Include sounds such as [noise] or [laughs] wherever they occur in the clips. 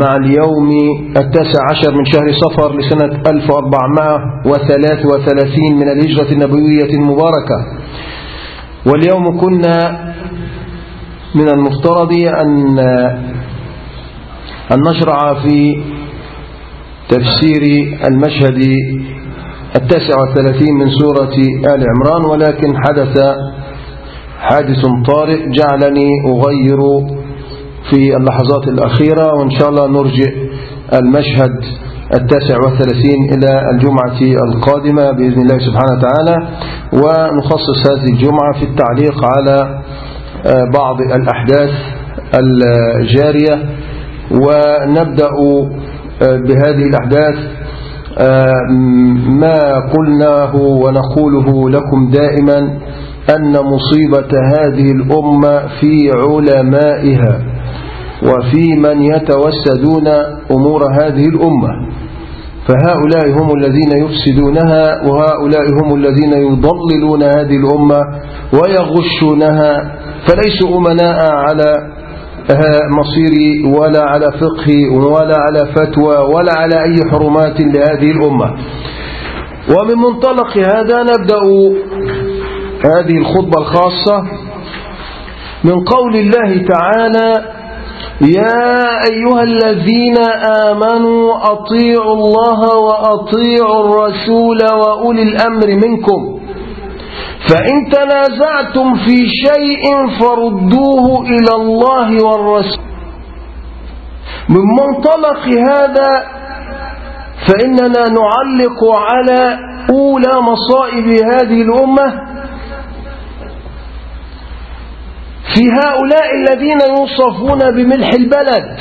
مع اليوم التاسع عشر من شهر صفر لسنة 1433 من الهجرة النبوية المباركة. واليوم كنا من المفترض أن أن نشرع في تفسير المشهد التاسع والثلاثين من سورة آل عمران ولكن حدث حادث طارئ جعلني أغير في اللحظات الأخيرة وإن شاء الله نرجع المشهد التاسع والثلاثين إلى الجمعة القادمة بإذن الله سبحانه وتعالى. ونخصص هذه الجمعة في التعليق على بعض الأحداث الجارية. ونبدأ بهذه الأحداث ما قلناه ونقوله لكم دائما أن مصيبة هذه الأمة في علمائها. وفي من يتوسدون أمور هذه الأمة. فهؤلاء هم الذين يفسدونها وهؤلاء هم الذين يضللون هذه الأمة ويغشونها. فليسوا أمناء على مصير ولا على فقه ولا على فتوى ولا على أي حرمات لهذه الأمة. ومن منطلق هذا نبدأ هذه الخطبة الخاصة من قول الله تعالى يا أيها الذين آمنوا أطيعوا الله وأطيعوا الرسول وأولي الأمر منكم. فإن تنازعتم في شيء فردوه إلى الله والرسول. من منطلق هذا فإننا نعلق على أولى مصائب هذه الأمة في هؤلاء الذين يوصفون بملح البلد.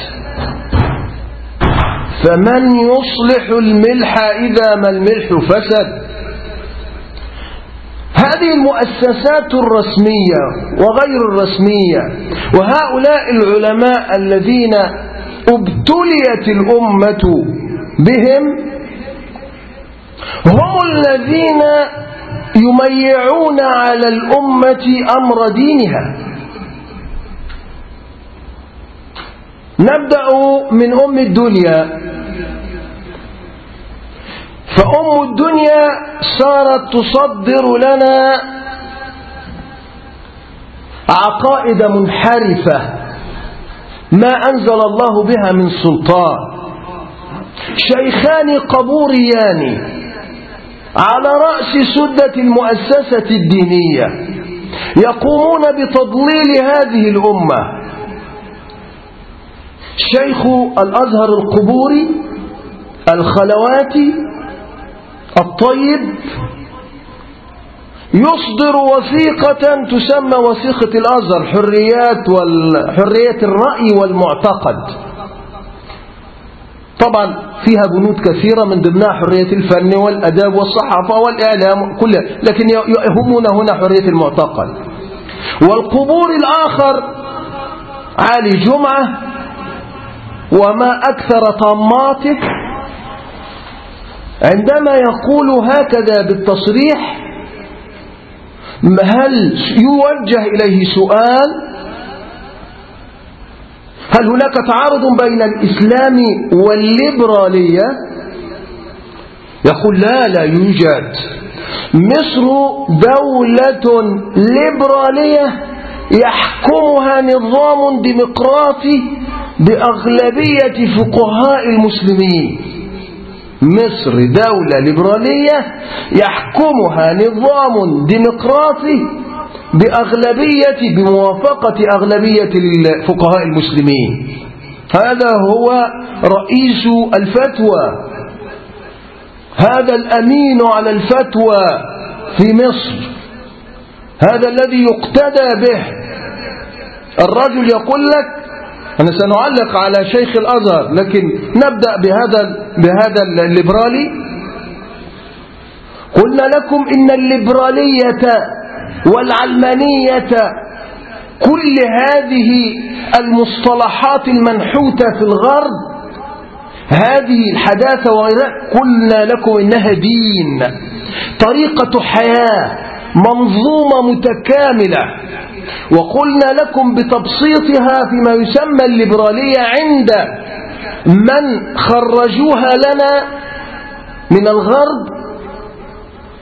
فمن يصلح الملح إذا ما الملح فسد؟ هذه المؤسسات الرسمية وغير الرسمية وهؤلاء العلماء الذين ابتليت الأمة بهم هم الذين يميعون على الأمة أمر دينها. نبدأ من أم الدنيا. فأم الدنيا صارت تصدر لنا عقائد منحرفة ما أنزل الله بها من سلطان. شيخان قبوريان على رأس سدة المؤسسة الدينية يقومون بتضليل هذه الأمة. شيخ الأزهر القبوري الخلواتي الطيب يصدر وثيقة تسمى وثيقة الأزهر حريات والحرية الرأي والمعتقد. طبعا فيها بنود كثيرة من ضمنها حرية الفن والأداب والصحافة والإعلام كلها لكن يهمنا هنا حرية المعتقد. والقبور الآخر علي جمعة وما أكثر طماته عندما يقول هكذا بالتصريح هل يوجه إليه سؤال؟ هل هناك تعارض بين الإسلام والليبرالية؟ يقول لا لا يوجد. مصر دولة ليبرالية يحكمها نظام ديمقراطي بأغلبية فقهاء المسلمين. مصر دولة ليبرالية يحكمها نظام ديمقراطي بأغلبية بموافقة أغلبية الفقهاء المسلمين. هذا هو رئيس الفتوى. هذا الأمين على الفتوى في مصر. هذا الذي يقتدى به. الرجل يقول لك أنا سنعلق على شيخ الأزهر لكن نبدأ بهذا بهذا الليبرالي. قلنا لكم إن الليبرالية والعلمانية كل هذه المصطلحات المنحوتة في الغرب هذه الحداثة وغيرها قلنا لكم إنها دين طريقة حياة منظومة متكاملة. وقلنا لكم بتبسيطها فيما يسمى الليبرالية عند من خرجوها لنا من الغرب.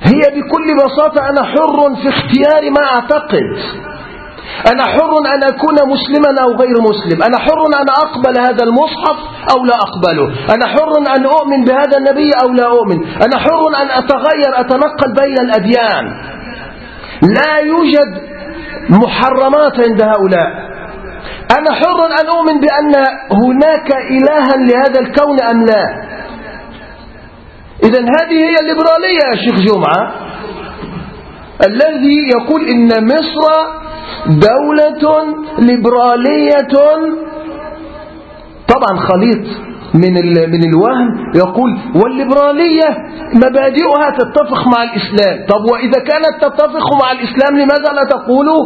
هي بكل بساطة أنا حر في اختيار ما أعتقد. أنا حر أن أكون مسلما أو غير مسلم. أنا حر أن أقبل هذا المصحف أو لا أقبله. أنا حر أن أؤمن بهذا النبي أو لا أؤمن. أنا حر أن أتغير أتنقل بين الأديان. لا يوجد محرمات عند هؤلاء. أنا حر أن أؤمن بأن هناك إلها لهذا الكون أم لا؟ إذا هذه هي الليبرالية يا شيخ جمعة. الذي يقول إن مصر دولة ليبرالية طبعا خليط. من من الوهم يقول والليبرالية مبادئها تتفق مع الإسلام. طب وإذا كانت تتفق مع الإسلام لماذا لا تقولوا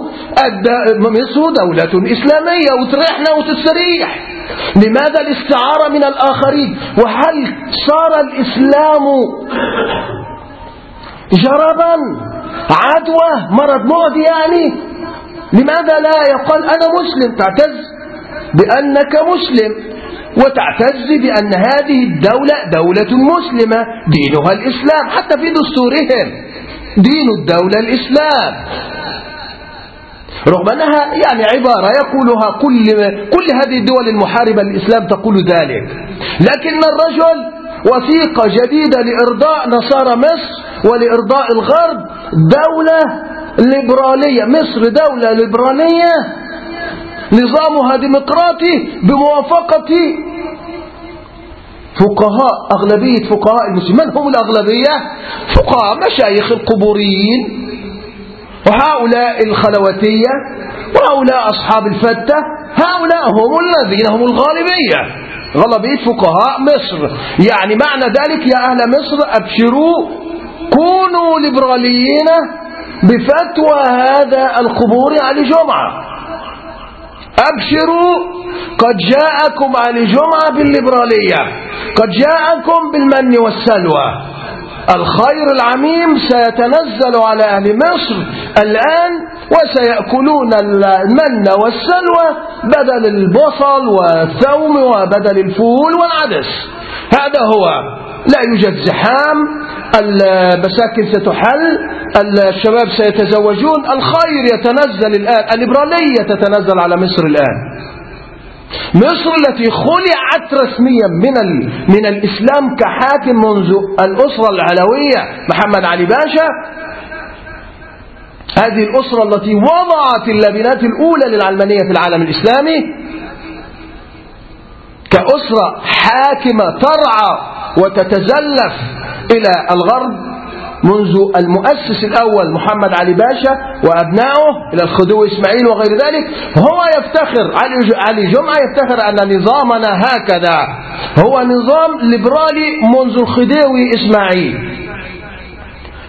مصر دولة إسلامية وتريحنا وتستريح؟ لماذا الاستعارة من الآخرين؟ وهل صار الإسلام جربا؟ عدوى؟ مرض معدي يعني؟ لماذا لا يقال أنا مسلم؟ تعتز بأنك مسلم. وتعتز بأن هذه الدولة دولة مسلمة دينها الإسلام حتى في دستورهم. دين الدولة الإسلام. رغم أنها يعني عبارة يقولها كل, كل هذه الدول المحاربة للإسلام تقول ذلك. لكن الرجل وثيقة جديدة لإرضاء نصارى مصر ولإرضاء الغرب دولة ليبرالية. مصر دولة ليبرالية. نظامها ديمقراطي بموافقة فقهاء أغلبية فقهاء المسلمين. من هم الأغلبية؟ فقهاء مشايخ القبوريين وهؤلاء الخلوتية وهؤلاء أصحاب الفتة هؤلاء هم الذين هم الغالبية. غالبية فقهاء مصر. يعني معنى ذلك يا أهل مصر أبشروا كونوا ليبراليين بفتوى هذا القبور على جمعة. أبشروا قد جاءكم على جمعة بالليبرالية قد جاءكم بالمن والسلوى. الخير العميم سيتنزل على أهل مصر الآن وسيأكلون المن والسلوى بدل البصل والثوم وبدل الفول والعدس. هذا هو لا يوجد زحام المساكن ستحل الشباب سيتزوجون الخير يتنزل الآن الليبرالية تتنزل على مصر الآن. مصر التي خلعت رسميا من من الإسلام كحاكم منذ الأسرة العلوية محمد علي باشا. هذه الأسرة التي وضعت اللبنات الأولى للعلمانية في العالم الإسلامي. كأسرة حاكمة ترعى وتتزلف إلى الغرب منذ المؤسس الأول محمد علي باشا وأبنائه إلى الخديوي إسماعيل وغير ذلك. هو يفتخر علي جمعة يفتخر أن نظامنا هكذا. هو نظام ليبرالي منذ الخديوي إسماعيل.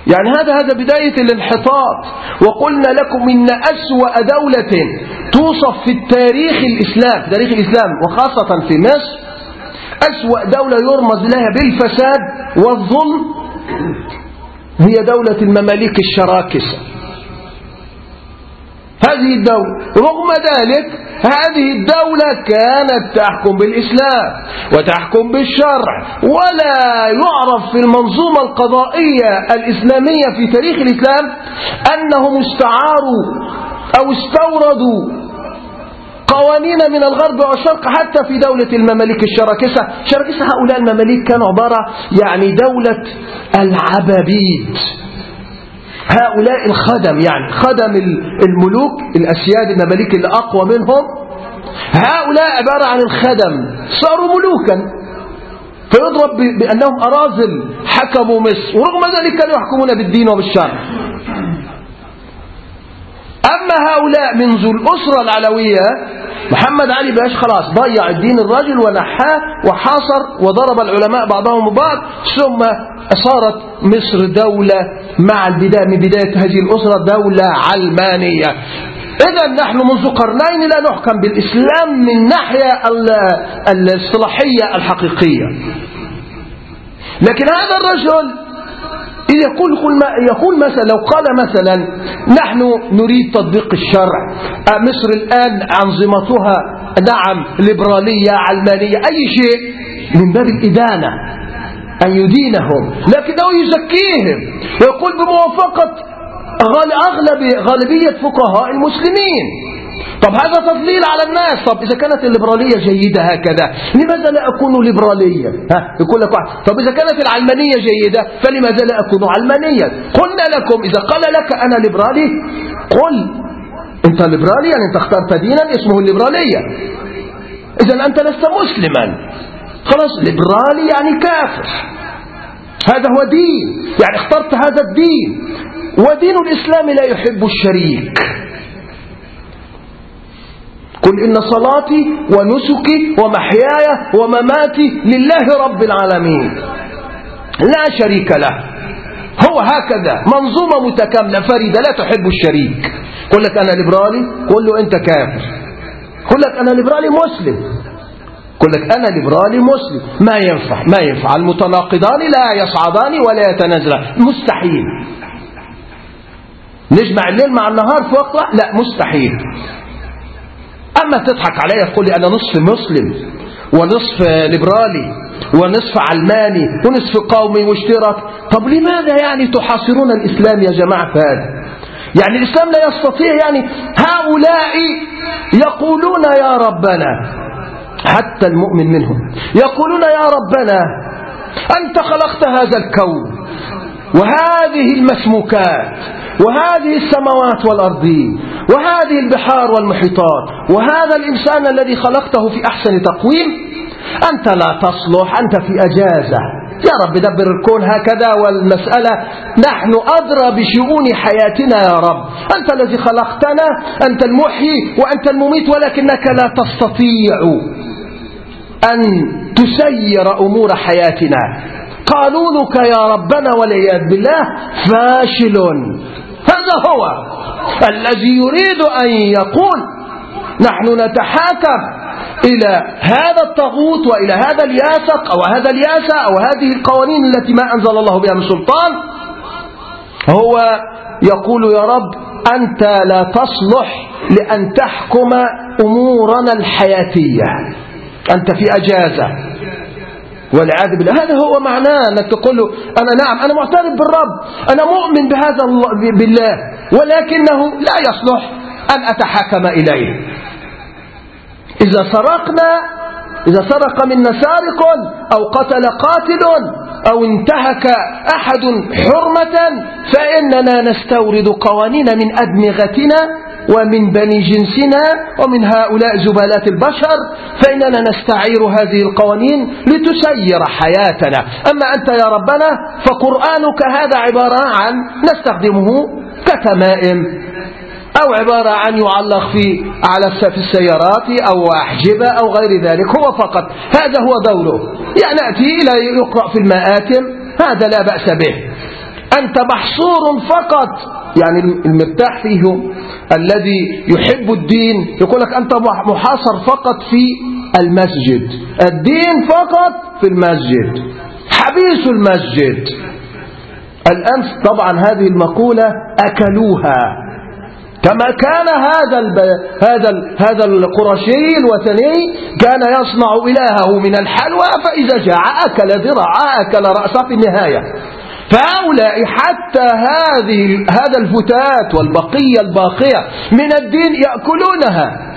يعني هذا هذا بداية الانحطاط. وقلنا لكم إن أسوأ دولة توصف في التاريخ الإسلام تاريخ الإسلام وخاصة في مصر أسوأ دولة يرمز لها بالفساد والظلم هي دولة المماليك الشراكسة هذه الدولة رغم ذلك هذه الدولة كانت تحكم بالإسلام وتحكم بالشرع ولا يعرف في المنظومة القضائية الإسلامية في تاريخ الإسلام أنهم استعاروا أو استوردوا قوانين من الغرب والشرق حتى في دولة المماليك الشراكسة. شراكسة هؤلاء المماليك كانوا عبارة يعني دولة العبابيد هؤلاء الخدم يعني خدم الملوك الأسياد المماليك اللي أقوى منهم. هؤلاء عبارة عن الخدم. صاروا ملوكا. فيضرب بأنهم أراذل حكموا مصر ورغم ذلك كانوا يحكمون بالدين وبالشرع. أما هؤلاء من ذو الأسرة العلوية محمد علي باش خلاص ضيع الدين الرجل ونحاه وحاصر وضرب العلماء بعضهم بعض ثم صارت مصر دولة مع البداية من بداية هذه الأسرة دولة علمانية. إذا نحن منذ قرنين لا نحكم بالإسلام من ناحية الاصطلاحية الحقيقية. لكن هذا الرجل يقول يقول مثلا لو قال مثلا نحن نريد تطبيق الشرع آه، مصر الآن أنظمتها نعم ليبرالية علمانية أي شيء من باب الإدانة أن يدينهم لكنه يزكيهم. ويقول بموافقة أغلب غالبية فقهاء المسلمين. طب هذا تضليل على الناس. طب إذا كانت الليبرالية جيدة هكذا لماذا لا أكون ليبراليا ها يقول لك واحد طب إذا كانت العلمانية جيدة فلماذا لا أكون علمانيا قلنا لكم إذا قال لك أنا ليبرالي قل. أنت ليبرالي يعني أنت اخترت دينا اسمه الليبرالية. إذا أنت لست مسلما. خلاص ليبرالي يعني كافر. هذا هو دين. يعني اخترت هذا الدين. ودين الإسلام لا يحب الشريك. قل إن صلاتي ونسكي ومحياي ومماتي لله رب العالمين. لا شريك له. هو هكذا. منظومة متكاملة. فريدة. لا تحب الشريك. قل لك أنا ليبرالي؟ قل له أنت كافر. قل لك أنا ليبرالي مسلم. قل لك أنا ليبرالي مسلم. ما ينفع. ما ينفع. المتناقضان لا يصعدان ولا يتنازلان. مستحيل. نجمع الليل مع النهار في وقت لا مستحيل. أما تضحك علي تقول لي أنا نصف مسلم ونصف ليبرالي ونصف علماني ونصف قومي واشتراك. طب لماذا يعني تحاصرون الإسلام يا جماعة هذا يعني الإسلام لا يستطيع يعني هؤلاء يقولون يا ربنا حتى المؤمن منهم يقولون يا ربنا أنت خلقت هذا الكون وهذه المسموكات. وهذه السماوات والأرضين وهذه البحار والمحيطات وهذا الإنسان الذي خلقته في أحسن تقويم أنت لا تصلح أنت في أجازة. يا رب دبر الكون هكذا والمسألة نحن أدرى بشؤون حياتنا يا رب. أنت الذي خلقتنا أنت المحيي وأنت المميت ولكنك لا تستطيع أن تسير أمور حياتنا. قانونك يا ربنا والعياذ بالله فاشل. هذا هو. الذي يريد أن يقول نحن نتحاكم إلى هذا الطاغوت وإلى هذا الياسق أو هذا الياسع أو هذه القوانين التي ما أنزل الله بها من سلطان هو يقول يا رب أنت لا تصلح لأن تحكم أمورنا الحياتية. أنت في أجازة. والعياذ بالله. هذا هو معناه أنك تقول له أنا نعم أنا معترف بالرب أنا مؤمن بهذا بالله ولكنه لا يصلح أن أتحاكم إليه. إذا سرقنا إذا سرق منا سارق أو قتل قاتل أو انتهك أحد حرمة فإننا نستورد قوانين من أدمغتنا ومن بني جنسنا ومن هؤلاء زبالات البشر فإننا نستعير هذه القوانين لتسير حياتنا. أما أنت يا ربنا فقرآنك هذا عبارة عن نستخدمه كتمائم أو عبارة عن يعلق في على في السيارات أو أحجبة أو غير ذلك هو فقط. هذا هو دوره. يعني نأتي إلى يقرأ في المآتم هذا لا بأس به. أنت محصور فقط. يعني المرتاح فيهم الذي يحب الدين يقول لك أنت محاصر فقط في المسجد. الدين فقط في المسجد. حبيس المسجد. الأمس طبعا هذه المقولة أكلوها. كما كان هذا الب... هذا ال... هذا القرشي الوثني كان يصنع إلهه من الحلوى فإذا جاع أكل ذراعا أكل رأسه في النهاية. فهؤلاء حتى هذه هذا الفتات والبقية الباقية من الدين يأكلونها.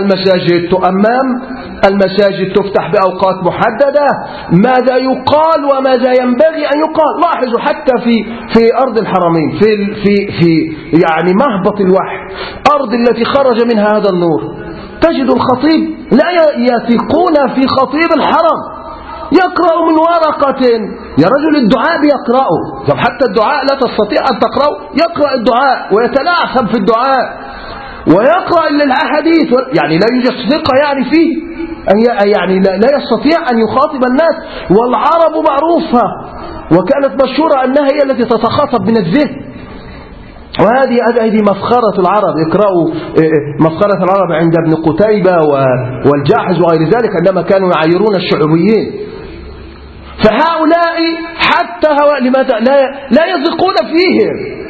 المساجد تؤمم المساجد تفتح بأوقات محددة. ماذا يقال وماذا ينبغي أن يقال؟ لاحظوا حتى في في أرض الحرمين في في في يعني مهبط الوحي أرض التي خرج منها هذا النور. تجد الخطيب لا يثقون في خطيب الحرم. يقرأ من ورقة. يا رجل الدعاء بيقرأه. طب حتى الدعاء لا تستطيع أن تقرأه. يقرأ الدعاء ويتلاعب في الدعاء ويقرأ الأحاديث يعني لا يوجد ثقة يعني فيه. يعني لا يستطيع أن يخاطب الناس. والعرب معروفة وكانت مشهورة أنها هي التي تتخاطب من الذهن. وهذه هذه مفخرة العرب. اقرأوا إيه، إيه، مفخرة العرب عند ابن قتيبة والجاحظ وغير ذلك عندما كانوا يعيرون الشعوبيين. فهؤلاء حتى هؤلاء لماذا؟ لا لا يثقون فيهم.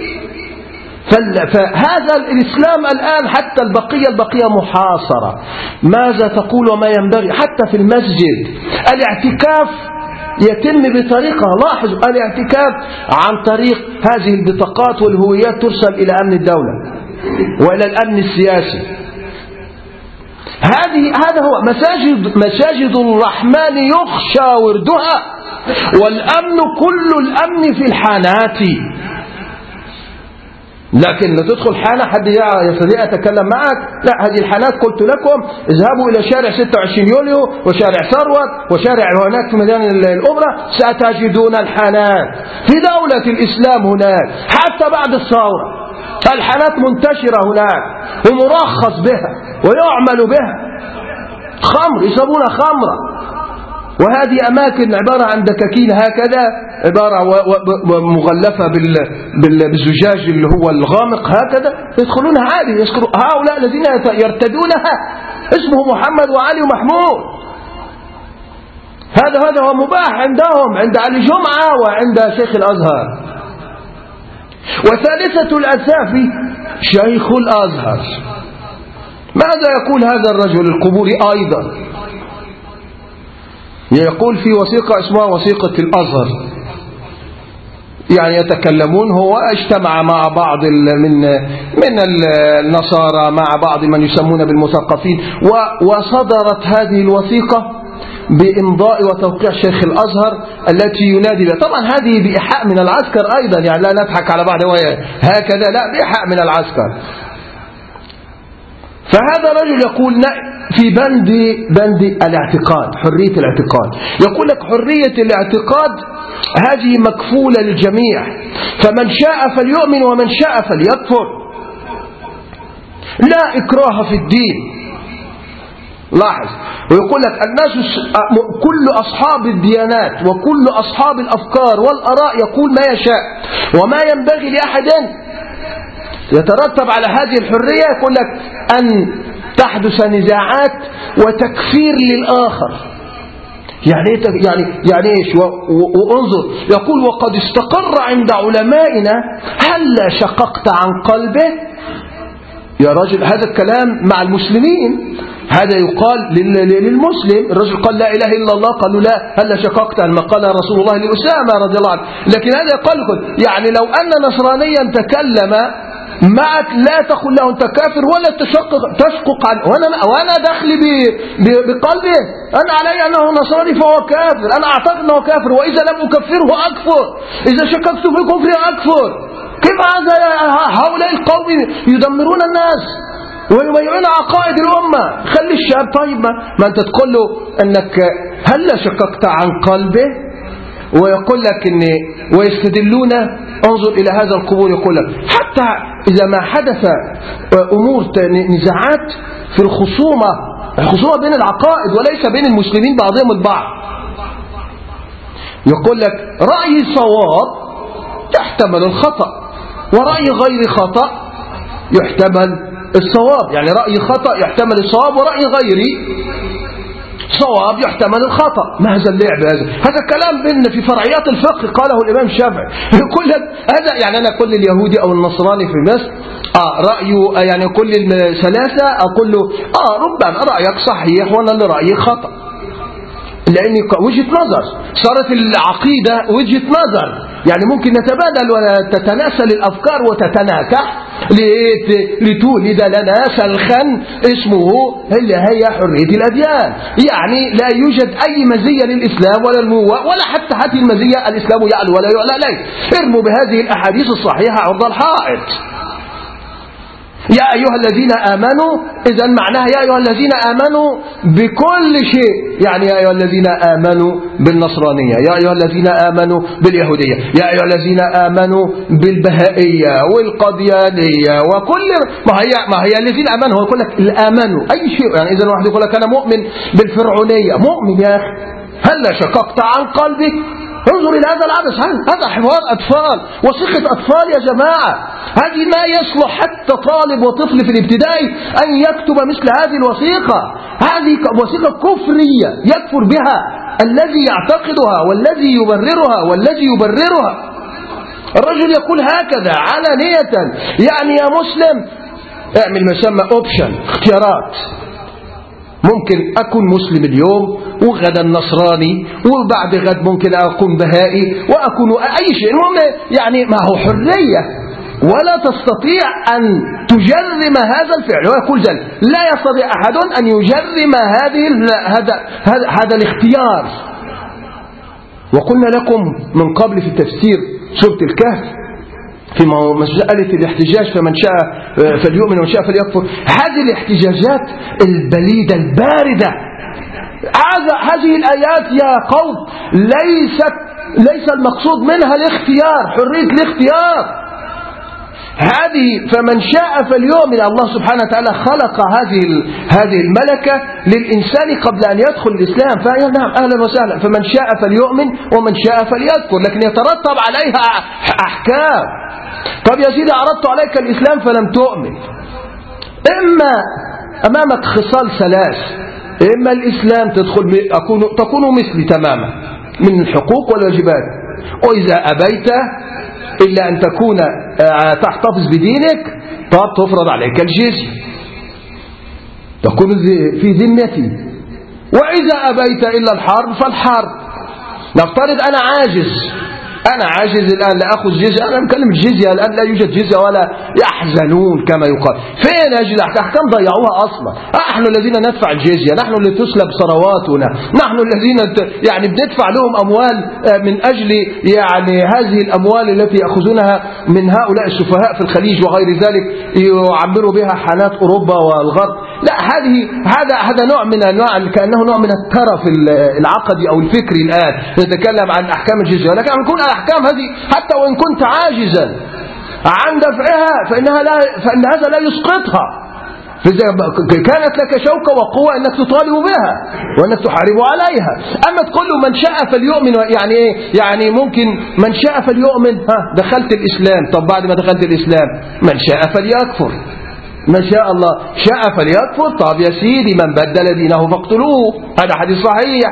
فهذا الإسلام الآن حتى البقية البقية محاصرة. ماذا تقول وما ينبغي؟ حتى في المسجد. الاعتكاف يتم بطريقة لاحظوا الاعتكاف عن طريق هذه البطاقات والهويات ترسل إلى أمن الدولة وإلى الأمن السياسي. هذه هذا هو مساجد مساجد الرحمن يخشى وردها. والأمن كل الأمن في الحانات. لكن تدخل حانة حد يستطيع يتكلم معك؟ لا هذه الحانات قلت لكم اذهبوا إلى شارع 26 يوليو وشارع ثروت وشارع هناك في ميدان الأوبرا ستجدون الحانات في دولة الإسلام هناك حتى بعد الثورة. الحانات منتشرة هناك ومرخص بها ويعمل بها. خمر يسمونها خمرة. وهذه أماكن عبارة عن دكاكين هكذا عبارة مغلفة بالزجاج اللي هو الغامق هكذا يدخلونها عادي هؤلاء الذين يرتدونها اسمه محمد وعلي ومحمود هذا هذا هو مباح عندهم عند علي جمعة وعند شيخ الأزهر. وثالثة الأسافي شيخ الأزهر. ماذا يقول هذا الرجل القبوري أيضا؟ يقول في وثيقة اسمها وثيقة الأزهر. يعني يتكلمون هو اجتمع مع بعض من من النصارى مع بعض من يسمون بالمثقفين وصدرت هذه الوثيقة بإمضاء وتوقيع شيخ الأزهر التي ينادي بها. طبعا هذه بإيحاء من العسكر أيضا يعني لا نضحك على بعض هكذا لا بإيحاء من العسكر. فهذا رجل يقول في بند بند الاعتقاد حرية الاعتقاد. يقول لك حرية الاعتقاد هذه مكفولة للجميع. فمن شاء فليؤمن ومن شاء فليكفر. لا إكراه في الدين. لاحظ. ويقول لك الناس كل أصحاب الديانات وكل أصحاب الأفكار والأراء يقول ما يشاء وما ينبغي لأحد يترتب على هذه الحرية يقول لك أن تحدث نزاعات وتكفير للآخر. يعني إيه يعني يعني إيش؟ وانظر. يقول وقد استقر عند علمائنا هل شققت عن قلبه؟ يا رجل هذا الكلام مع المسلمين. هذا يقال للمسلم. الرجل قال لا إله إلا الله قالوا لا هل شققت ما قال رسول الله لأسامة رضي الله عنه؟ لكن هذا يقال يعني لو أن نصرانيا تكلم معك لا تقل له أنت كافر ولا تشقق تشقق عنه وأنا, وأنا دخلي بقلبي. أنا علي أنه نصراني فهو كافر. أنا أعتقد أنه كافر. وإذا لم أكفره أكفر. إذا شككت في كفري أكفر. كيف هذا هؤلاء القوم يدمرون الناس؟ ويبيعون عقائد الأمة. خلي الشاب طيب ما, أنت تقول له أنك هل شككت عن قلبه ويقول لك ان ويستدلون انظر إلى هذا القبور يقول لك حتى إذا ما حدث أمور نزاعات في الخصومة الخصومة بين العقائد وليس بين المسلمين بعضهم البعض. يقول لك رأي صواب يحتمل الخطأ ورأي غير خطأ يحتمل الصواب. يعني رأي خطأ يحتمل الصواب ورأي غيري صواب يحتمل الخطأ. ما هذا اللعب هذا؟ هذا كلام بين في فرعيات الفقه قاله الإمام الشافعي. [laughs] لك هذا يعني أنا كل اليهودي أو النصراني في مصر آه رأيه يعني كل الثلاثة أقول له آه ربما رأيك صحيح وأنا اللي رأيي خطأ لأن وجهة نظر. صارت العقيدة وجهة نظر. يعني ممكن نتبادل وتتناسل الأفكار وتتناكح. لتولد لنا سلخا اسمه اللي هي حرية الأديان. يعني لا يوجد أي مزية للإسلام ولا الموة ولا حتى هذه المزية الإسلام يعلو ولا يعلى عليه. ارموا بهذه الأحاديث الصحيحة عرض الحائط. يا أيها الذين آمنوا إذا معناها يا أيها الذين آمنوا بكل شيء. يعني يا أيها الذين آمنوا بالنصرانية يا أيها الذين آمنوا باليهودية يا أيها الذين آمنوا بالبهائية والقديانية وكل ما هي ما هي الذين آمنوا هو يقول لك الآمنوا أي شيء. يعني إذا واحد يقول لك أنا مؤمن بالفرعونية مؤمن يا أخي. هل شققت عن قلبك؟ انظر إلى هذا العبث هذا حوار أطفال؟ وثيقة أطفال يا جماعة. هذه ما يصلح حتى طالب وطفل في الابتدائي أن يكتب مثل هذه الوثيقة. هذه وثيقة كفرية يكفر بها الذي يعتقدها والذي يبررها والذي يبررها. الرجل يقول هكذا علانية. يعني يا مسلم اعمل ما يسمى اوبشن اختيارات. ممكن أكون مسلم اليوم وغدا نصراني وبعد غد ممكن أكون بهائي وأكون أي شيء. المهم يعني ما هو حرية. ولا تستطيع أن تجرم هذا الفعل. ويقول ذلك لا يستطيع أحد أن يجرم هذه هذا هذا, الاختيار. وقلنا لكم من قبل في التفسير سورة الكهف في مسألة الاحتجاج فمن شاء فليؤمن ومن شاء فليكفر. هذه الاحتجاجات البليدة الباردة. هذه الآيات يا قوم ليست ليس المقصود منها الاختيار حرية الاختيار. هذه فمن شاء فليؤمن الله سبحانه وتعالى خلق هذه هذه الملكة للإنسان قبل أن يدخل الإسلام. فهي نعم أهلا وسهلا. فمن شاء فليؤمن ومن شاء فليذكر. لكن يترتب عليها أحكام. طب يا سيدي عرضت عليك الإسلام فلم تؤمن. إما أمامك خصال ثلاث. إما الإسلام تدخل تكون مثلي تماما من الحقوق والواجبات. وإذا أبيت إلا أن تكون آه، تحتفظ بدينك طب تفرض عليك الجزية تكون في ذمتي. وإذا أبيت إلا الحرب فالحرب. نفترض أنا عاجز. أنا عاجز الآن لا أخذ جزية. أنا بكلم الجزية الآن لا يوجد جزية ولا يحزنون كما يقال. فين أجل الأحكام ضيعوها أصلا؟ نحن الذين ندفع الجزية. نحن اللي تسلب ثرواتنا. نحن الذين يعني بندفع لهم أموال آه، من أجل يعني هذه الأموال التي يأخذونها من هؤلاء السفهاء في الخليج وغير ذلك يعبروا بها حالات أوروبا والغرب. لا هذه هذا هذا نوع من أنواع كأنه نوع من الترف العقدي أو الفكري الآن نتكلم عن أحكام الجزية. ولكن نكون الأحكام هذه حتى وإن كنت عاجزا عن دفعها فإنها لا فإن هذا لا يسقطها. كانت لك شوكة وقوة أنك تطالب بها وأنك تحارب عليها. أما تقول له من شاء فليؤمن يعني إيه؟ يعني ممكن من شاء فليؤمن. ها دخلت الإسلام. طب بعد ما دخلت الإسلام من شاء فليكفر. ما شاء الله. شاء فليكفر طب يا سيدي من بدل دينه فاقتلوه. هذا حديث صحيح.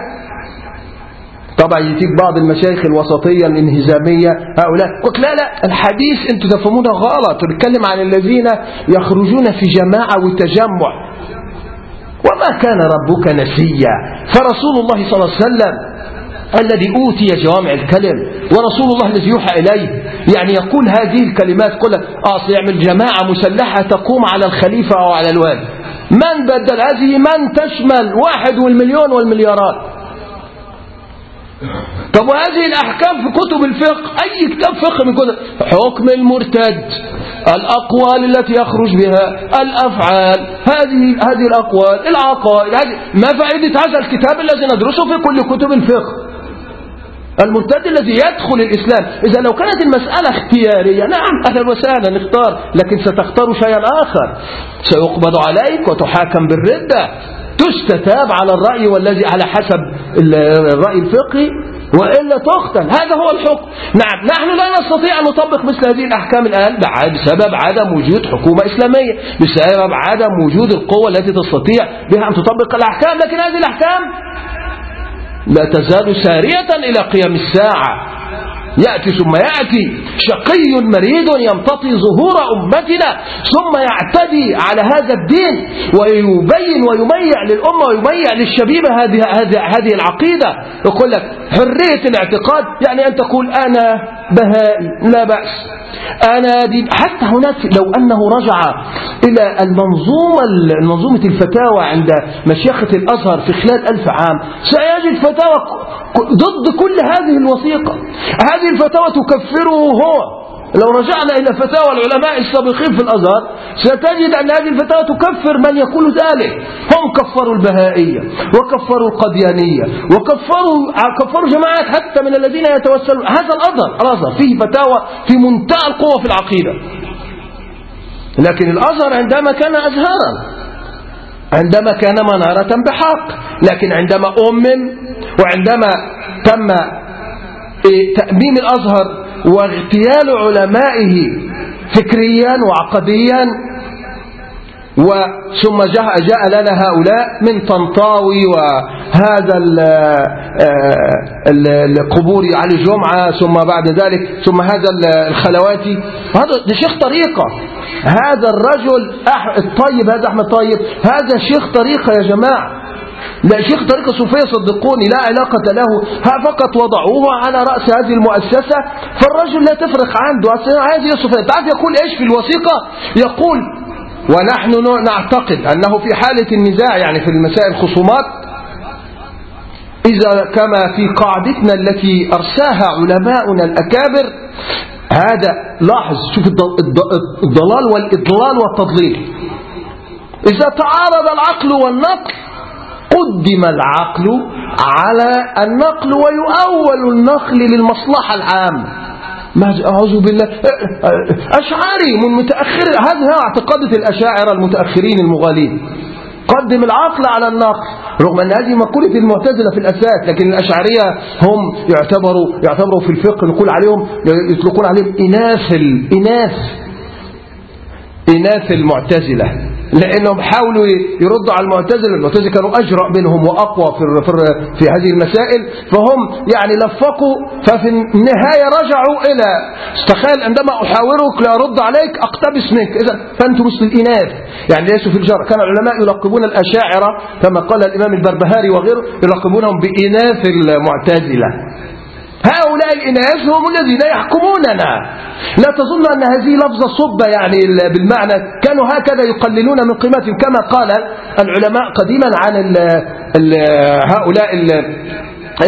طبعا يجيك بعض المشايخ الوسطية الانهزامية. هؤلاء قلت لا لا الحديث أنتوا تفهمونه غلط. بنتكلم عن الذين يخرجون في جماعة وتجمع. وما كان ربك نسيا. فرسول الله صلى الله عليه وسلم الذي أوتي جوامع الكلم ورسول الله الذي يوحى إليه. يعني يقول هذه الكلمات كلها أصل يعمل جماعة مسلحة تقوم على الخليفة أو على الوالي من بدل هذه من تشمل؟ واحد والمليون والمليارات. طب وهذه الأحكام في كتب الفقه؟ أي كتاب فقه من كتب؟ حكم المرتد الأقوال التي يخرج بها الأفعال هذه هذه الأقوال العقائد ما فائدة هذا الكتاب الذي ندرسه في كل كتب الفقه؟ المرتد الذي يدخل الإسلام. إذا لو كانت المسألة اختيارية نعم أهلا وسهلا نختار لكن ستختار شيئا آخر. سيقبض عليك وتحاكم بالردة. تستتاب على الرأي والذي على حسب الرأي الفقهي وإلا تقتل. هذا هو الحكم. نعم نحن لا نستطيع أن نطبق مثل هذه الأحكام الآن بسبب عدم وجود حكومة إسلامية بسبب عدم وجود القوة التي تستطيع بها أن تطبق الأحكام. لكن هذه الأحكام لا تزال سارية إلى قيام الساعة. يأتي ثم يأتي شقي مريد يمتطي ظهور أمتنا ثم يعتدي على هذا الدين ويبين ويميع للأمة ويميع للشبيبة هذه هذه العقيدة. يقول لك حرية الاعتقاد يعني أن تقول أنا بهائي لا بأس. أنا دي حتى هناك لو أنه رجع إلى المنظومة المنظومة الفتاوى عند مشيخة الأزهر في خلال ألف عام سيجد فتاوى ضد كل هذه الوثيقة. هذه الفتاوى تكفره هو. لو رجعنا إلى فتاوى العلماء السابقين في الأزهر ستجد أن هذه الفتاوى تكفر من يقول ذلك. هم كفروا البهائية وكفروا القديانية وكفروا كفروا جماعات حتى من الذين يتوسلون. هذا الأزهر الأزهر فيه فتاوى في منتهى القوة في العقيدة. لكن الأزهر عندما كان أزهرا عندما كان منارة بحق لكن عندما أمم وعندما تم تأميم الأزهر واغتيال علمائه فكريا وعقديا. وثم جاء, جاء لنا هؤلاء من طنطاوي وهذا القبور علي جمعة ثم بعد ذلك ثم هذا الخلواتي. هذا ده شيخ طريقة. هذا الرجل الطيب هذا أحمد طيب. هذا شيخ طريقة يا جماعة. لا شيخ طريقة صوفية صدقوني لا علاقة له ها فقط وضعوه على رأس هذه المؤسسة. فالرجل لا تفرق عنده هذه صوفية تعرف يقول إيش في الوثيقة؟ يقول ونحن نعتقد أنه في حالة النزاع يعني في المسائل الخصومات إذا كما في قاعدتنا التي أرساها علماؤنا الأكابر هذا لاحظ شوف الضلال والإضلال والتضليل. إذا تعارض العقل والنقل قدم العقل على النقل ويؤول النقل للمصلحة العامة أعوذ بالله. أشعري من متأخر هذا اعتقادة الأشاعرة المتأخرين المغالين. قدم العقل على النقل رغم أن هذه مقولة المعتزلة في الأساس لكن الأشعرية هم يعتبروا يعتبروا في الفقه نقول عليهم يطلقون عليهم إناث الإناث إناث المعتزلة. لأنهم حاولوا يردوا على المعتزلة المعتزلة كانوا أجرأ منهم وأقوى في, في, هذه المسائل فهم يعني لفقوا ففي النهاية رجعوا إلى تخيل عندما أحاورك لأرد عليك أقتبس منك. إذا فأنتم مثل الإناث. يعني ليسوا في الجرأة. كان العلماء يلقبون الأشاعرة كما قال الإمام البربهاري وغيره يلقبونهم بإناث المعتزلة. هؤلاء الإناث هم الذين يحكموننا. لا تظن أن هذه لفظة صبة يعني بالمعنى. كانوا هكذا يقللون من قيمتهم كما قال العلماء قديما عن ال ال هؤلاء ال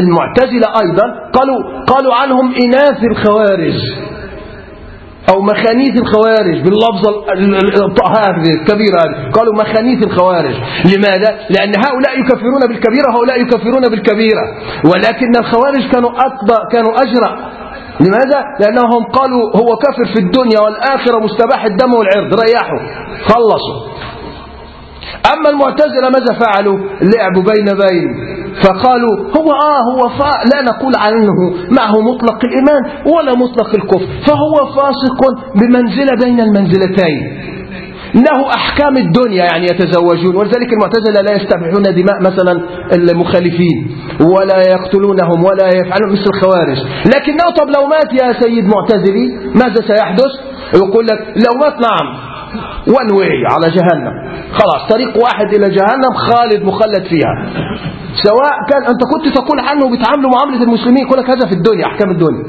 المعتزلة أيضا. قالوا, قالوا عنهم إناث الخوارج. أو مخانيث الخوارج باللفظ الكبيرة قالوا مخانيث الخوارج. لماذا؟ لأن هؤلاء يكفرون بالكبيرة وهؤلاء يكفرون بالكبيرة. ولكن الخوارج كانوا أطبع كانوا أجرأ. لماذا؟ لأنهم قالوا هو كافر في الدنيا والآخرة مستباح الدم والعرض. ريحوا. خلصوا. أما المعتزلة ماذا فعلوا؟ لعبوا بين بين. فقالوا هو آه هو فا لا نقول عنه معه مطلق الإيمان ولا مطلق الكفر. فهو فاسق بمنزلة بين المنزلتين. له أحكام الدنيا يعني يتزوجون ولذلك المعتزلة لا يستبيحون دماء مثلا المخالفين ولا يقتلونهم ولا يفعلون مثل الخوارج. لكنه طب لو مات يا سيد معتزلي ماذا سيحدث؟ يقول لك لو مات نعم وان واي على جهنم. خلاص طريق واحد إلى جهنم خالد مخلد فيها. سواء كان أنت كنت تقول عنه بيتعاملوا معاملة المسلمين يقول لك هذا في الدنيا أحكام الدنيا.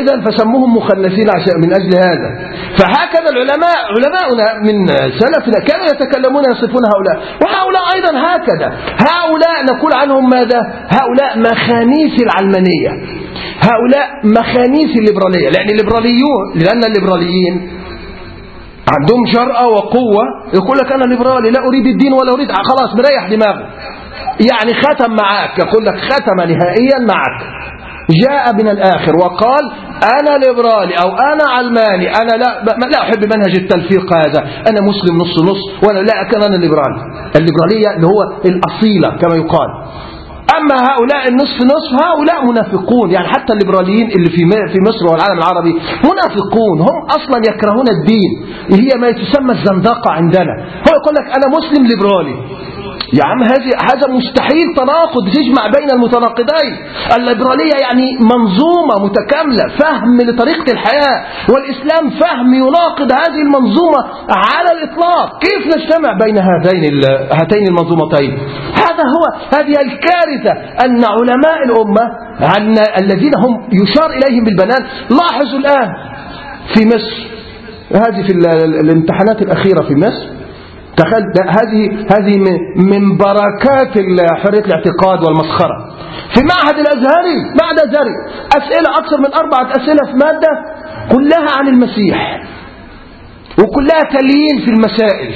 إذا فسموهم مخلفين من أجل هذا. فهكذا العلماء علماؤنا من سلفنا كانوا يتكلمون يصفون هؤلاء. وهؤلاء أيضا هكذا. هؤلاء نقول عنهم ماذا؟ هؤلاء مخانيث العلمانية. هؤلاء مخانيث الليبرالية. لأن الليبراليون لأن الليبراليين عندهم جرأة وقوة يقول لك أنا ليبرالي لا أريد الدين ولا أريد خلاص مريح دماغه يعني ختم معك يقول لك ختم نهائيا معك. جاء من الآخر وقال أنا ليبرالي أو أنا علماني أنا لا لا أحب منهج التلفيق هذا. أنا مسلم نص نص وأنا لا أنا ليبرالي. الليبرالية اللي هو الأصيلة كما يقال. أما هؤلاء النصف نصف هؤلاء منافقون يعني حتى الليبراليين اللي في في مصر والعالم العربي منافقون هم أصلا يكرهون الدين هي ما تسمى الزندقة عندنا. هو يقول لك أنا مسلم ليبرالي. يا عم هذا مستحيل تناقض تجمع بين المتناقضين. الليبرالية يعني منظومة متكاملة فهم لطريقة الحياة والإسلام فهم يناقض هذه المنظومة على الإطلاق. كيف نجتمع بين هذين هاتين المنظومتين؟ هذا هو هذه الكارثة أن علماء الأمة عن الذين هم يشار إليهم بالبنان لاحظوا الآن في مصر هذه في الامتحانات الأخيرة في مصر تخيل هذه هذه من بركات حرية الاعتقاد والمسخرة. في معهد الأزهري معهد الأزهري أسئلة أكثر من أربعة أسئلة في مادة كلها عن المسيح. وكلها تليين في المسائل.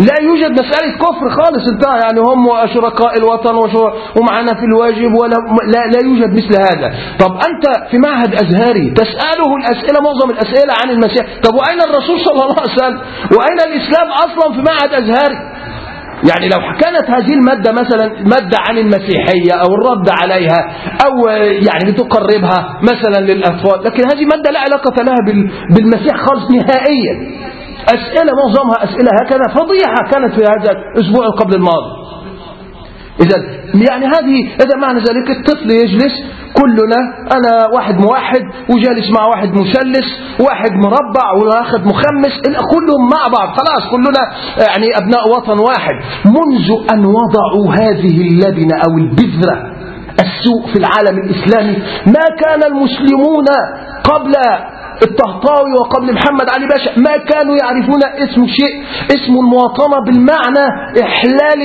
لا يوجد مسألة كفر خالص انتهى يعني هم شركاء الوطن ومعنا في الواجب ولا لا, لا يوجد مثل هذا. طب أنت في معهد أزهري تسأله الأسئلة معظم الأسئلة عن المسيح. طب وأين الرسول صلى الله عليه وسلم؟ وأين الإسلام أصلا في معهد أزهري؟ يعني لو كانت هذه المادة مثلا مادة عن المسيحية أو الرد عليها أو يعني بتقربها مثلا للأطفال لكن هذه مادة لا علاقة لها بالمسيح خالص نهائيا. أسئلة معظمها أسئلة هكذا فضيحة كانت في هذا الأسبوع قبل الماضي. إذا يعني هذه إذا معنى ذلك الطفل يجلس كلنا أنا واحد موحد وجالس مع واحد مثلث واحد مربع واخد مخمس كلهم مع بعض خلاص كلنا يعني أبناء وطن واحد. منذ أن وضعوا هذه اللبنة أو البذرة السوء في العالم الإسلامي ما كان المسلمون قبل الطهطاوي وقبل محمد علي باشا ما كانوا يعرفون اسم شيء اسم المواطنة بالمعنى إحلال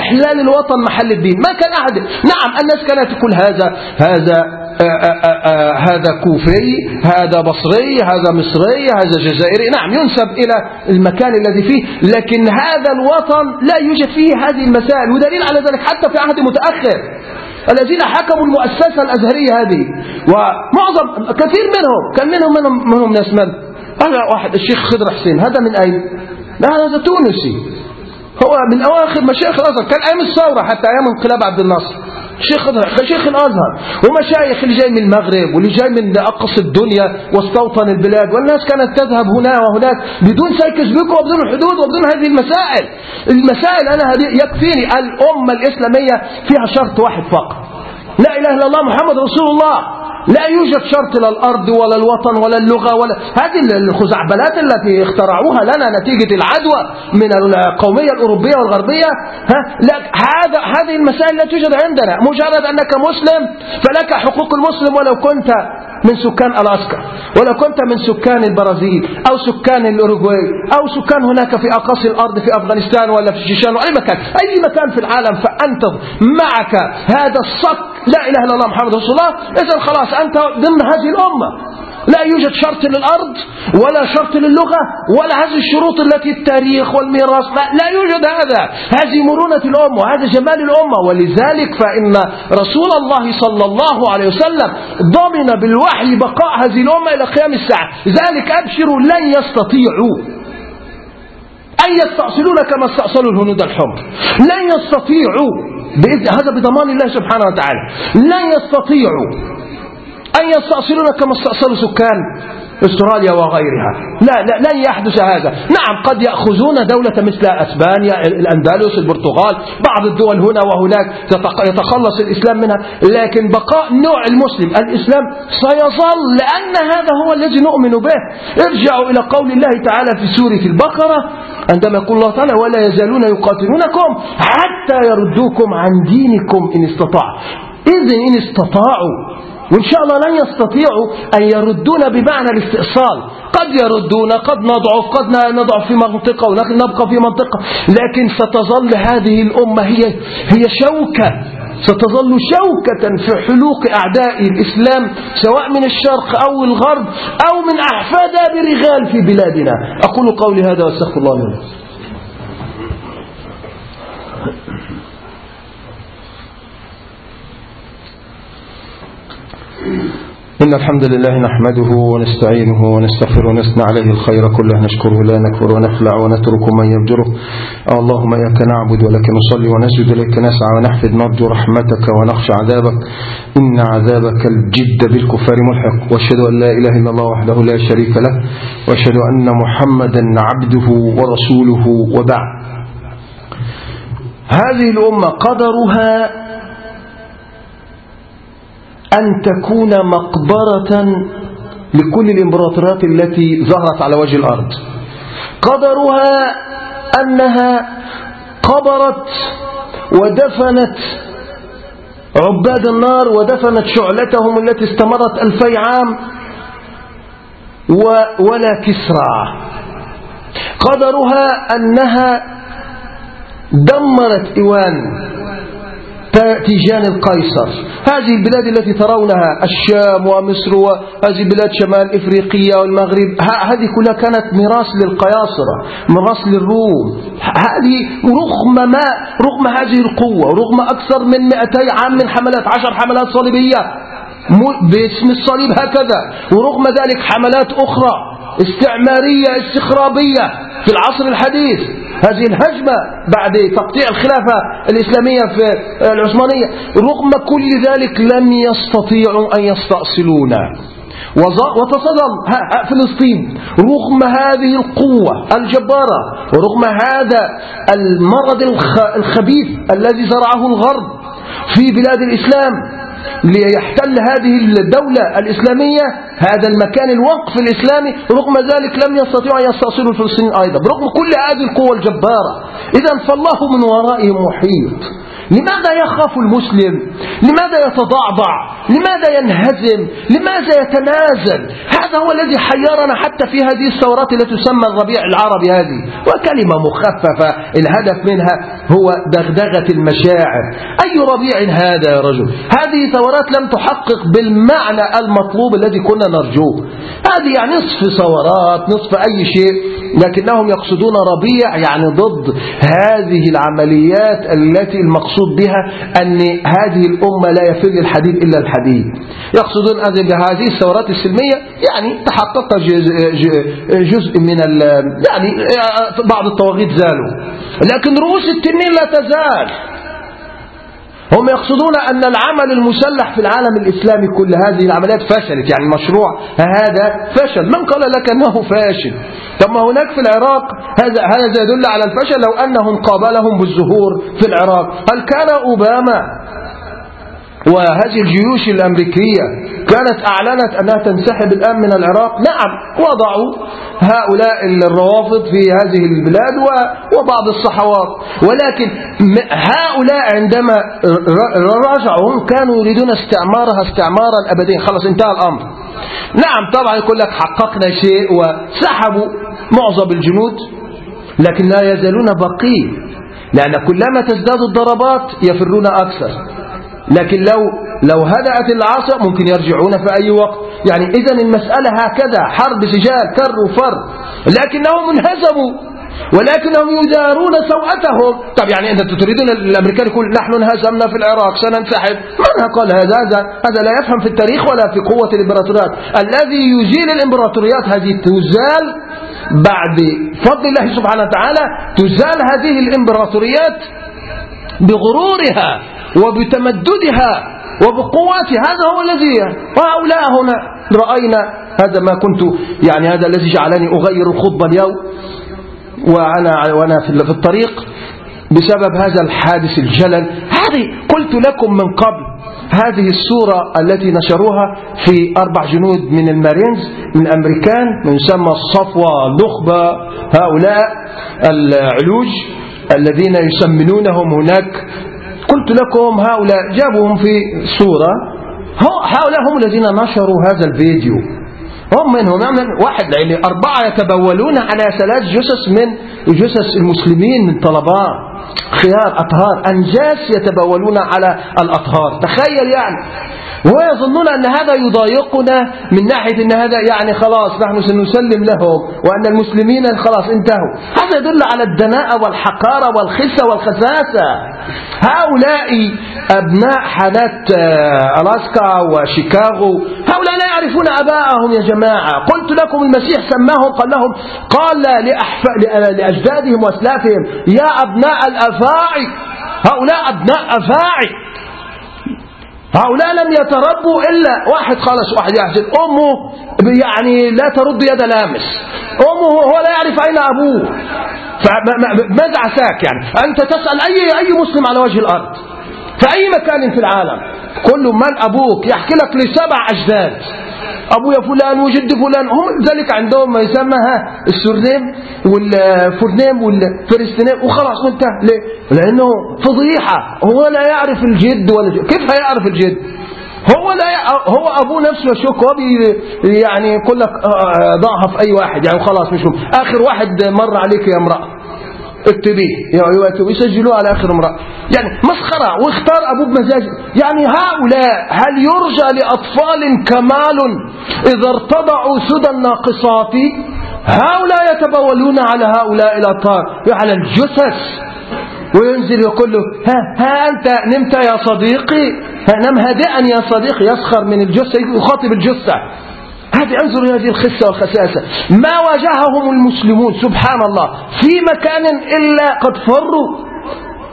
إحلال الوطن محل الدين. ما كان أحد نعم الناس كانت تقول هذا هذا آآ آآ هذا كوفي هذا بصري هذا مصري هذا جزائري. نعم ينسب إلى المكان الذي فيه لكن هذا الوطن لا يوجد فيه هذه المسائل. ودليل على ذلك حتى في عهد متأخر. الذين حكموا المؤسسة الأزهرية هذه. ومعظم كثير منهم كان منهم منهم, منهم ناس من هذا واحد الشيخ خضر حسين هذا من أين؟ هذا تونسي. هو من أواخر مشايخ الأزهر كان أيام الثورة حتى أيام انقلاب عبد الناصر. شيخ شيخ الأزهر ومشايخ اللي جاي من المغرب واللي جاي من أقصى الدنيا واستوطن البلاد والناس كانت تذهب هنا وهناك بدون سلك سلوك وبدون الحدود وبدون هذه المسائل. المسائل هذه يكفيني الأمة الإسلامية فيها شرط واحد فقط. لا إله إلا الله محمد رسول الله. لا يوجد شرط لا الأرض ولا الوطن ولا اللغة ولا هذه الخزعبلات التي اخترعوها لنا نتيجة العدوى من القومية الأوروبية والغربية. ها؟ لا هذا هذه المسائل لا توجد عندنا. مجرد أنك مسلم فلك حقوق المسلم ولو كنت من سكان ألاسكا. ولو كنت من سكان البرازيل أو سكان الأوروغواي أو سكان هناك في أقاصي الأرض في أفغانستان ولا في الشيشان أي مكان. أي مكان في العالم. فأنت معك هذا الصك. لا إله إلا الله محمد رسول الله. إذا خلاص أنت ضمن هذه الأمة. لا يوجد شرط للأرض ولا شرط للغة ولا هذه الشروط التي التاريخ والميراث لا, لا يوجد هذا. هذه مرونة الأمة وهذا جمال الأمة ولذلك فإن رسول الله صلى الله عليه وسلم ضمن بالوحي بقاء هذه الأمة إلى قيام الساعة. ذلك أبشروا لن يستطيعوا أن يستأصلون كما استأصلوا الهنود الحمر. لن يستطيعوا هذا بضمان الله سبحانه وتعالى. لن يستطيعوا أن يستأصلون كما استأصلوا سكان أستراليا وغيرها. لا, لا لن يحدث هذا. نعم قد يأخذون دولة مثل أسبانيا الأندلس البرتغال بعض الدول هنا وهناك يتخلص الإسلام منها. لكن بقاء نوع المسلم الإسلام سيظل لأن هذا هو الذي نؤمن به. ارجعوا إلى قول الله تعالى في سورة البقرة عندما يقول الله تعالى ولا يزالون يقاتلونكم حتى يردوكم عن دينكم إن استطاعوا. إذن إن استطاعوا وإن شاء الله لن يستطيعوا أن يردون بمعنى الاستئصال. قد يردون قد نضعف قد نضعف في منطقة ونبقى في منطقة. لكن ستظل هذه الأمة هي, هي شوكة. ستظل شوكة في حلوق أعداء الإسلام سواء من الشرق أو الغرب أو من أحفاد برغال في بلادنا. أقول قولي هذا وأستغفر الله لي إن الحمد لله نحمده ونستعينه ونستغفره ونثنى عليه الخير كله نشكره لا نكفر ونخلع ونترك من يبجره. اللهم إياك نعبد ولك نصلي ونسجد لك نسعى ونحفظ نرجو رحمتك ونخشى عذابك. إن عذابك الجد بالكفار ملحق. وأشهد أن لا إله إلا الله وحده لا شريك له. وأشهد أن محمدا عبده ورسوله. وبعد. هذه الأمة قدرها أن تكون مقبرة لكل الإمبراطورات التي ظهرت على وجه الأرض. قدرها أنها قبرت ودفنت عباد النار ودفنت شعلتهم التي استمرت ألفي عام ولا كسرى. قدرها أنها دمرت إيوان تيجان القيصر هذه البلاد التي ترونها الشام ومصر وهذه بلاد شمال إفريقيا والمغرب هذه كلها كانت ميراث للقياصرة ميراث للروم. هذه رغم ما رغم هذه القوة رغم أكثر من 200 عام من حملات عشر حملات صليبية. باسم الصليب هكذا. ورغم ذلك حملات أخرى استعمارية استخرابية في العصر الحديث. هذه الهجمة بعد تقطيع الخلافة الإسلامية في العثمانية. رغم كل ذلك لم يستطيعوا أن يستأصلونا وتصدم فلسطين. رغم هذه القوة الجبارة ورغم هذا المرض الخبيث الذي زرعه الغرب في بلاد الإسلام ليحتل هذه الدولة الإسلامية هذا المكان الوقف الإسلامي رغم ذلك لم يستطيعوا أن يستأصلوا الفلسطينيين أيضا برغم كل هذه القوة الجبارة. إذا فالله من ورائهم محيط. لماذا يخاف المسلم؟ لماذا يتضعضع؟ لماذا ينهزم؟ لماذا يتنازل؟ هذا هو الذي حيرنا حتى في هذه الثورات التي تسمى الربيع العربي هذه. وكلمة مخففة الهدف منها هو دغدغة المشاعر. أي ربيع هذا يا رجل؟ هذه ثورات لم تحقق بالمعنى المطلوب الذي كنا نرجوه. هذه يعني نصف ثورات نصف أي شيء. لكنهم يقصدون ربيع يعني ضد هذه العمليات التي المقصود بها أن هذه الأمة لا يفر الحديد إلا الحديد. يقصدون أن الثورات السلمية يعني تحقق جزء من يعني بعض الطواغيت زالوا. لكن رؤوس التنين لا تزال. هم يقصدون أن العمل المسلح في العالم الإسلامي كل هذه العمليات فشلت يعني المشروع هذا فشل. من قال لك أنه فاشل؟ طب ما هناك في العراق هذا هذا يدل على الفشل لو أنهم قابلهم بالظهور في العراق. هل كان أوباما وهذه الجيوش الأمريكية كانت أعلنت أنها تنسحب الآن من العراق. نعم وضعوا هؤلاء الروافض في هذه البلاد وبعض الصحوات. ولكن هؤلاء عندما رجعوا كانوا يريدون استعمارها استعمارا أبديا. خلاص انتهى الأمر. نعم طبعا يقول لك حققنا شيء وسحبوا معظم الجنود لكن لا يزالون بقين لأن كلما تزداد الضربات يفرون أكثر. لكن لو لو هدأت العصا ممكن يرجعون في أي وقت. يعني إذا المسألة هكذا حرب سجال كر وفر. لكنهم انهزموا. ولكنهم يدارون سوءتهم. طب يعني أنت تريدون الأمريكان يقول نحن انهزمنا في العراق سننسحب. من قال هذا؟ هذا هذا لا يفهم في التاريخ ولا في قوة الإمبراطوريات. الذي يزيل الإمبراطوريات هذه تزال بعد فضل الله سبحانه وتعالى تزال هذه الإمبراطوريات بغرورها. وبتمددها وبقواتها. هذا هو الذي وهؤلاء هنا رأينا. هذا ما كنت يعني هذا الذي جعلني أغير الخطبة اليوم. وأنا, وأنا في الطريق بسبب هذا الحادث الجلل. هذه قلت لكم من قبل. هذه الصورة التي نشروها في أربع جنود من المارينز من أمريكان من يسمى الصفوة النخبة هؤلاء العلوج الذين يسمنونهم هناك قلت لكم هؤلاء جابوهم في صورة. هؤلاء هم الذين نشروا هذا الفيديو. هم منهم. واحد يعني أربعة يتبولون على ثلاث جثث من جثث المسلمين من طلبان خيار أطهار. أنجاس يتبولون على الأطهار. تخيل يعني. ويظنون أن هذا يضايقنا من ناحية أن هذا يعني خلاص نحن سنسلم لهم وأن المسلمين خلاص انتهوا. هذا يدل على الدناءة والحقارة والخسة والخساسة. هؤلاء أبناء حانات آه، ألاسكا وشيكاغو. هؤلاء لا يعرفون أباءهم يا جماعة. قلت لكم المسيح سماهم قال لهم قال لأجدادهم وأسلافهم يا أبناء الأفاعي هؤلاء أبناء أفاعي هؤلاء لم يتربوا إلا واحد خالص واحد يحسن أمه يعني لا ترد يد لامس. أمه هو لا يعرف أين أبوه. فماذا عساك يعني؟ أنت تسأل أي أي مسلم على وجه الأرض. في أي مكان في العالم. كل من أبوك يحكي لك لسبع أجداد. أبويا فلان وجد فلان هم ذلك عندهم ما يسمى ها السرنيم والفرنيم والفرستنيم وخلاص وانتهى ليه؟ لأنه فضيحة هو لا يعرف الجد ولا جد. كيف هيعرف الجد هو لا. هو أبوه نفسه يشك هو. يعني يقول لك آه، ضعها في أي واحد يعني خلاص مش مهم. آخر واحد مر عليك يا امرأة اكتبيه يسجلوه على آخر امرأة. يعني مسخرة واختار ابوه بمزاجه يعني هؤلاء هل يرجى لأطفال كمال إذا ارتضعوا سدى الناقصات؟ هؤلاء يتبولون على هؤلاء الأطفال. على الجثث. وينزل يقول له ها, ها أنت نمت يا صديقي. نم هادئا يا صديقي يسخر من الجثة يخاطب الجثة. هذه انظروا هذه الخسة والخساسة. ما واجههم المسلمون سبحان الله في مكان إلا قد فروا.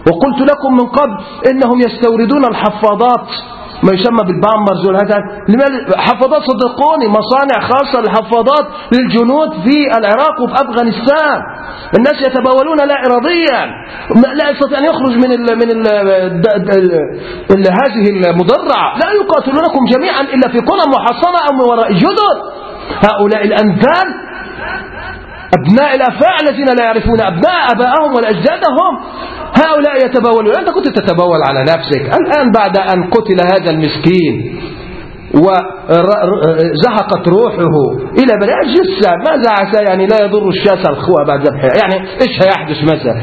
وقلت لكم من قبل إنهم يستوردون الحفاضات ما يسمى بالبامبرز والهذا حفاضات صدقوني مصانع خاصة للحفاضات للجنود في العراق وفي أفغانستان. الناس يتبولون لا إراديا لا يستطيع أن يخرج من ال من ال ال هذه المدرعة لا يقاتلونكم جميعا إلا في قرى محصنة أو من وراء جدر هؤلاء الأنذال أبناء الأفاع الذين لا يعرفون أبناء أبائهم ولا أجدادهم. هؤلاء يتبولون. أنت كنت تتبول على نفسك. الآن بعد أن قتل هذا المسكين وزهقت روحه إلى بلاء جثة. ماذا عسى؟ يعني لا يضر الشاة الخوة بعد ذبحها يعني إيش هيحدث مثلا؟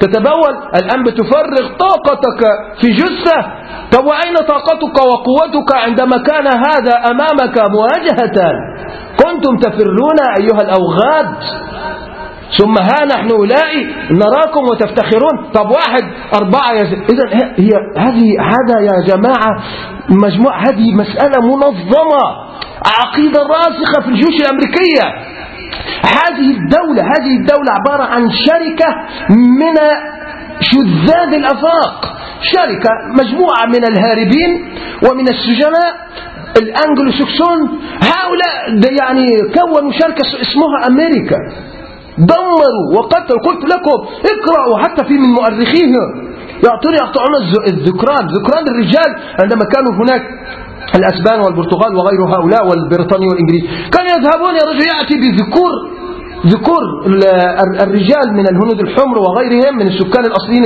تتبول. الآن بتفرغ طاقتك في جثة. طب وأين طاقتك وقوتك عندما كان هذا أمامك مواجهة؟ كنتم تفرون أيها الأوغاد. ثم ها نحن أولئي نراكم وتفتخرون. طب واحد أربعة إذا هي هذه هذا يا جماعة مجموعة هذه مسألة منظمة عقيدة راسخة في الجيوش الأمريكية. هذه الدولة هذه الدولة عبارة عن شركة من شذاذ الأفاق شركة مجموعة من الهاربين ومن السجناء الأنجلو سكسون هؤلاء يعني كونوا شركة اسمها أمريكا. دمروا وقتلوا قلت لكم اقرأوا حتى في من مؤرخيهم يعطون يقطعون الذكران ذكران الرجال عندما كانوا هناك. الأسبان والبرتغال وغير هؤلاء والبريطاني والإنجليز. كانوا يذهبون الرجل يأتي بذكور. ذكور الرجال من الهنود الحمر وغيرهم من السكان الأصليين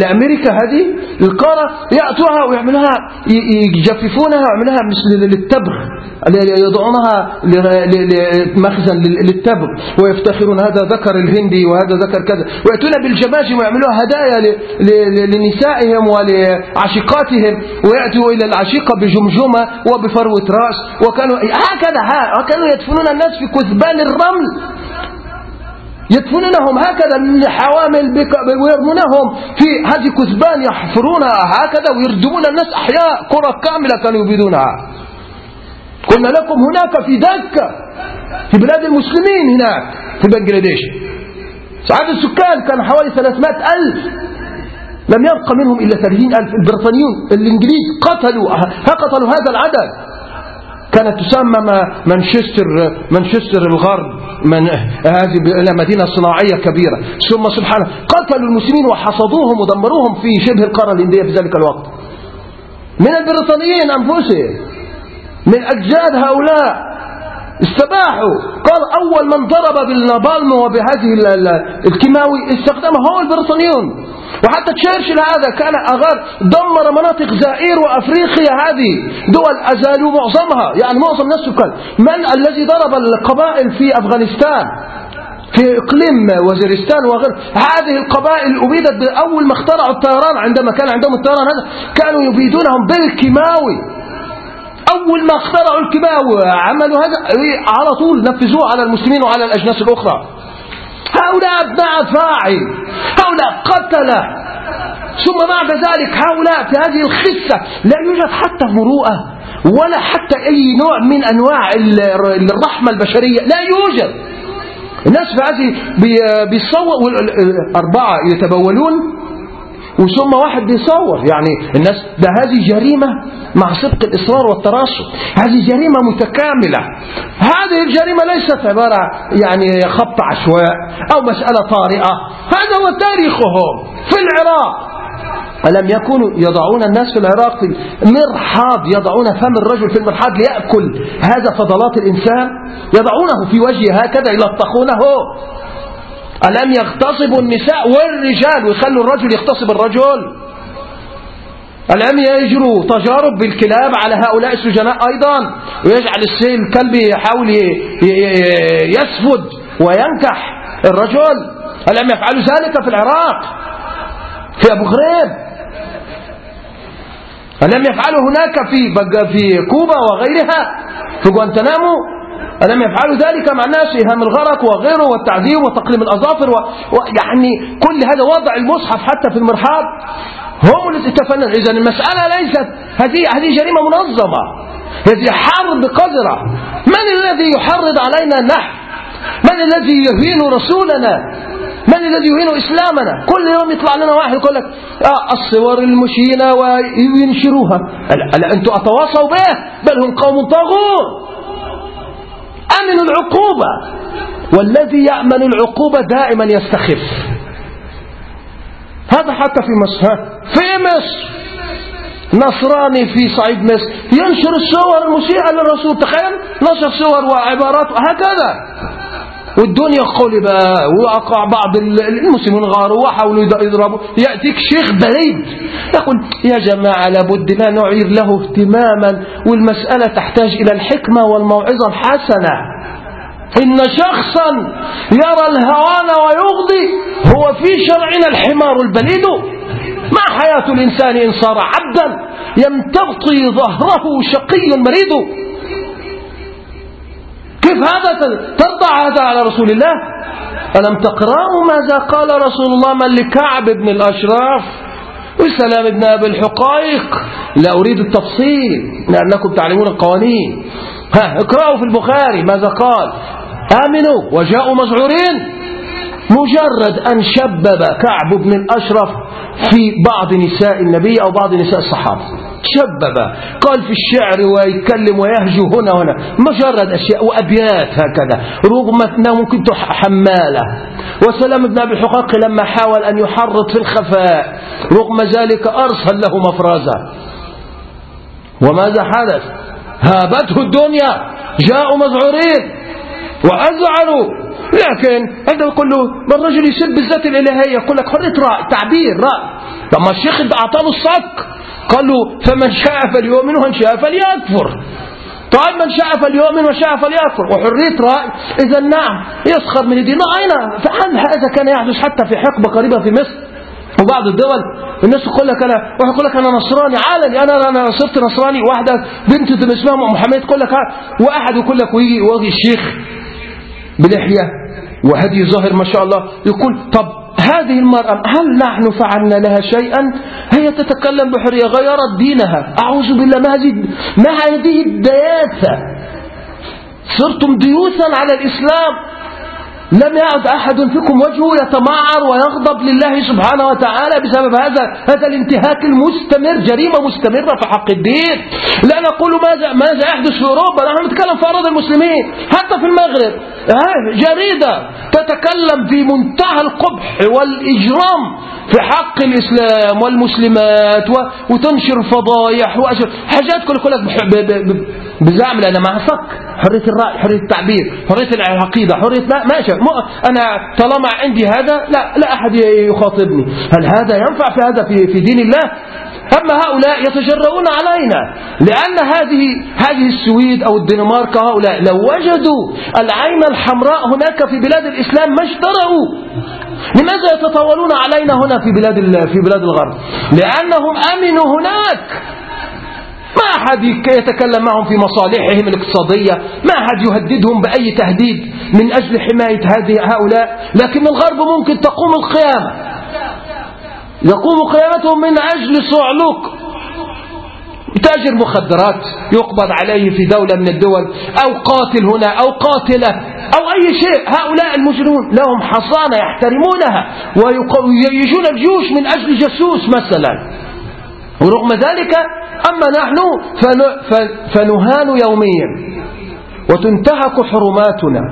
لأمريكا هذه القارة يأتوها ويعملوها يجففونها ويعملوها مثل للتبغ يضعونها مخزن للتبغ ويفتخرون هذا ذكر الهندي وهذا ذكر كذا ويأتون بالجماجم ويعملوها هدايا لنسائهم ولعشيقاتهم ويأتوا إلى العشيقة بجمجمة وبفروة رأس وكانوا هكذا وكانوا يدفنون الناس في كثبان الرمل يدفنونهم هكذا الحوامل ويرمونهم في هذه كثبان يحفرونها هكذا ويردمون الناس أحياء قرى كاملة كانوا يبيدونها. قلنا لكم هناك في دكة في بلاد المسلمين هناك في بنجلاديش عدد السكان كان حوالي 300 ألف. لم يبقى منهم إلا 30 ألف. البريطانيون الإنجليز قتلوا قتلوا هذا العدد. كانت تسمى مانشستر مانشستر الغرب من هذه مدينة صناعية كبيرة. ثم سبحانه قتلوا المسلمين وحصدوهم ودمروهم في شبه القارة الهندية في ذلك الوقت. من البريطانيين أنفسهم من أجداد هؤلاء استباحوا. قال أول من ضرب بالنابالم وبهذه الكيماوي استخدمه هو البريطانيون. وحتى تشرشل هذا كان أغار دمر مناطق زائر وأفريقيا هذه دول أزالوا معظمها يعني معظم الناس سكان من الذي ضرب القبائل في أفغانستان؟ في إقليم وزيرستان وغير هذه القبائل أبيدت بأول ما اخترعوا الطيران عندما كان عندهم الطيران هذا كانوا يبيدونهم بالكيماوي. أول ما اخترعوا الكيماوي عملوا هذا على طول نفذوه على المسلمين وعلى الأجناس الأخرى. هؤلاء أبناء فاعل. هؤلاء قتلة. ثم بعد ذلك هؤلاء في هذه الخسة لا يوجد حتى مروءة ولا حتى أي نوع من أنواع الرحمة البشرية. لا يوجد. الناس في هذه بيصور أربعة يتبولون. وثم واحد بيصور. يعني الناس ده هذه جريمة مع سبق الإصرار والتراصد هذه جريمة متكاملة. هذه الجريمة ليست عبارة يعني خبط عشواء أو مسألة طارئة. هذا هو تاريخهم في العراق. ألم يكونوا يضعون الناس في العراق في المرحاض يضعون فم الرجل في المرحاض ليأكل هذا فضلات الإنسان؟ يضعونه في وجهه هكذا يلطخونه. ألم يغتصبوا النساء والرجال؟ ويخلوا الرجل يغتصب الرجل. ألم يجروا تجارب بالكلاب على هؤلاء السجناء أيضا؟ ويجعل الكلب يحاول يسفد وينكح الرجل. ألم يفعلوا ذلك في العراق؟ في أبو غريب. ألم يفعلوا هناك في في كوبا وغيرها في جوانتنامو ألم يفعلوا ذلك مع الناس إيهام الغرق وغيره والتعذيب وتقليم الأظافر ويعني كل هذا وضع المصحف حتى في المرحاض. هم الذي تفنن إذا المسألة ليست هذه هذه جريمة منظمة. هذه حرب قذرة من الذي يحرض علينا نحن؟ من الذي يهين رسولنا؟ من الذي يهين إسلامنا؟ كل يوم يطلع لنا واحد يقول لك آه الصور المشينة وينشروها. ألا أنتم أتواصوا به؟ بل هم قوم طاغون أمنوا العقوبة. والذي يأمن العقوبة دائما يستخف. هذا حتى في مصر في مصر. نصراني في صعيد مصر. ينشر الصور المسيئة للرسول تخيل؟ نشر صور وعبارات هكذا والدنيا قلبة وأقع بعض المسلمين غاروا وحاولوا يضربوا. يأتيك شيخ بريد. يقول يا جماعة لابد لا نعير له اهتماما والمسألة تحتاج إلى الحكمة والموعظة الحسنة. إن شخصا يرى الهوان ويغضي هو في شرعنا الحمار البليد. ما حياة الإنسان إن صار عبدا يمتغطي ظهره شقي مريد كيف هذا ترضى هذا على رسول الله؟ ألم تقرأوا ماذا قال رسول الله من لكعب بن الأشراف وسلام بن أبي الحقائق؟ لا أريد التفصيل لأنكم تعلمون القوانين. ها اقرأوا في البخاري ماذا قال. آمنوا وجاءوا مزعورين مجرد أن شبب كعب بن الأشرف في بعض نساء النبي أو بعض نساء الصحابة. شبب قال في الشعر ويتكلم ويهجو هنا وهنا. مجرد أشياء وأبيات هكذا. رغم أنه ممكن حمالة. وسلام بن أبي الحقاق لما حاول أن يحرض في الخفاء. رغم ذلك أرسل له مفرزة. وماذا حدث؟ هابته الدنيا. جاءوا مذعورين. وأذعنوا. لكن هذا يقول له الرجل يسب الذات الإلهية. يقول لك حرية رأي تعبير رأي. لما الشيخ أعطاه الصك قال له فمن شاء فليؤمن ومن شاء فليكفر. طيب من شاء فليؤمن وشاء فليكفر. وحرية رأي. إذا نعم يسخر من الدين. أين فعل هذا كان يحدث حتى في حقبة قريبة في مصر. وبعض الدول الناس يقول لك أنا واحد يقول لك أنا نصراني علني أنا أنا صرت نصراني. واحدة بنت اسمها ام محمد تقول لك واحد يقول لك ويجي ويجي الشيخ بلحية وهدي ظاهر ما شاء الله يقول طب هذه المرأة هل نحن فعلنا لها شيئا؟ هي تتكلم بحرية غيرت دينها. أعوذ بالله ما هذه ما هذه الدياثة صرتم ديوثا على الإسلام. لم يعد أحد فيكم وجهه يتمعر ويغضب لله سبحانه وتعالى بسبب هذا هذا الانتهاك المستمر جريمة مستمرة في حق الدين. لا نقول ماذا ماذا يحدث في أوروبا نحن نتكلم في أراضي المسلمين حتى في المغرب. جريدة تتكلم في منتهى القبح والإجرام. في حق الإسلام والمسلمات وتنشر فضايح حاجات كل كلك بزعم لأن ما فك حرية الرأي حرية التعبير حرية العقيدة حرية لا ماشي أنا طالما عندي هذا لا لا أحد يخاطبني. هل هذا ينفع في هذا في, في دين الله؟ أما هؤلاء يتجرؤون علينا لأن هذه هذه السويد أو الدنمارك هؤلاء لو وجدوا العين الحمراء هناك في بلاد الإسلام ما اشتروا. لماذا يتطاولون علينا هنا في بلاد في بلاد الغرب؟ لأنهم أمنوا هناك. ما أحد يتكلم معهم في مصالحهم الاقتصادية. ما أحد يهددهم بأي تهديد من أجل حماية هذه هؤلاء. لكن الغرب ممكن تقوم القيامة. يقوم قيامتهم من أجل صعلوك. تاجر مخدرات يقبض عليه في دولة من الدول أو قاتل هنا أو قاتلة أو أي شيء. هؤلاء المجرمون لهم حصانة يحترمونها ويجيشون الجيوش من أجل جاسوس مثلا. ورغم ذلك أما نحن فنهان يوميا. وتنتهك حرماتنا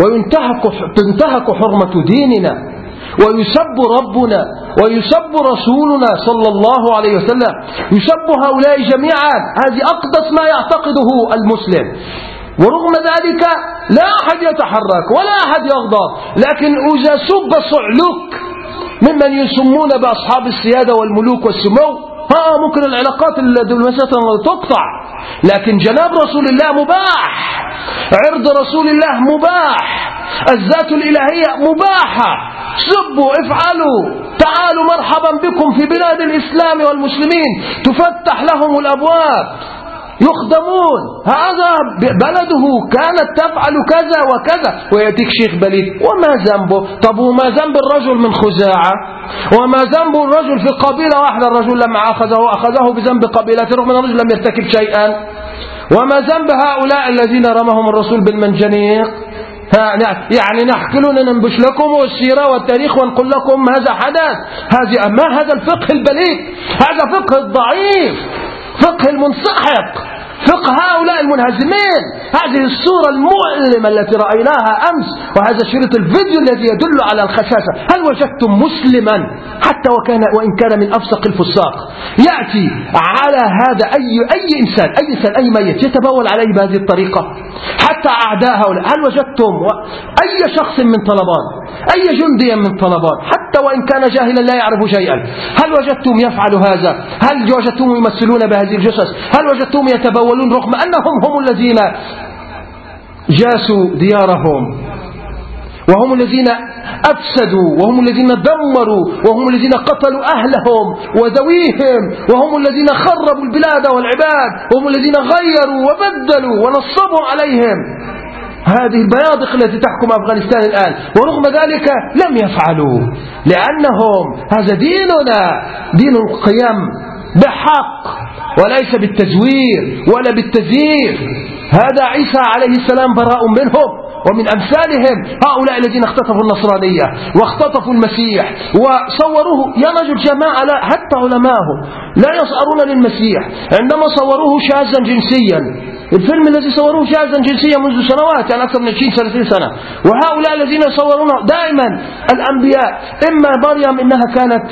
وينتهك تنتهك حرمة ديننا. ويسب ربنا ويسب رسولنا صلى الله عليه وسلم. يسب هؤلاء جميعا. هذه أقدس ما يعتقده المسلم. ورغم ذلك لا أحد يتحرك ولا أحد يغضب. لكن إذا سب صعلوك ممن يسمون بأصحاب السيادة والملوك والسمو ها ممكن العلاقات الدبلوماسية تقطع. لكن جناب رسول الله مباح. عرض رسول الله مباح. الذات الإلهية مباحة. سبوا افعلوا. تعالوا مرحبا بكم في بلاد الإسلام والمسلمين. تفتح لهم الأبواب. يخدمون. هذا بلده كانت تفعل كذا وكذا. ويأتيك شيخ بليد وما ذنبه طب وما ذنب الرجل من خزاعة؟ وما ذنب الرجل في قبيلة واحدة؟ الرجل لما أخذه أخذه بذنب قبيلته رغم أن الرجل لم يرتكب شيئا. وما ذنب هؤلاء الذين رمهم الرسول بالمنجنيق؟ يعني نحكي لنا ننبش لكم السيرة والتاريخ ونقول لكم هذا حدث. هذه ما هذا الفقه البليد؟ هذا فقه الضعيف فقه المنسحق. فقه هؤلاء المنهزمين. هذه الصورة المؤلمة التي رأيناها أمس وهذا شريط الفيديو الذي يدل على الخشاشة. هل وجدتم مسلما حتى وكان وإن كان من أفسق الفساق؟ يأتي على هذا أي, أي إنسان أي إنسان أي ميت يتبول عليه بهذه الطريقة. حتى أعداء هؤلاء. هل وجدتم أي شخص من طلبان؟ أي جندي من طلبان حتى وإن كان جاهلا لا يعرف شيئا. هل وجدتم يفعل هذا؟ هل وجدتم يمثلون بهذه الجثث؟ هل وجدتم يتبولون رغم أنهم هم الذين جاسوا ديارهم؟ وهم الذين أفسدوا وهم الذين دمروا وهم الذين قتلوا أهلهم وذويهم وهم الذين خربوا البلاد والعباد وهم الذين غيروا وبدلوا ونصبوا عليهم. هذه البيادق التي تحكم أفغانستان الآن. ورغم ذلك لم يفعلوا لأنهم هذا ديننا دين القيم بحق. وليس بالتزوير ولا بالتزيير. هذا عيسى عليه السلام براء منهم ومن أمثالهم. هؤلاء الذين اختطفوا النصرانية واختطفوا المسيح وصوروه. يا رجل جماعة لا حتى علماهم لا يصأرون للمسيح. عندما صوروه شاذا جنسيا الفيلم الذي صوروه شاذا جنسيا منذ سنوات يعني أكثر من 20 30 سنة. وهؤلاء الذين يصورونه دائما الأنبياء إما مريم إنها كانت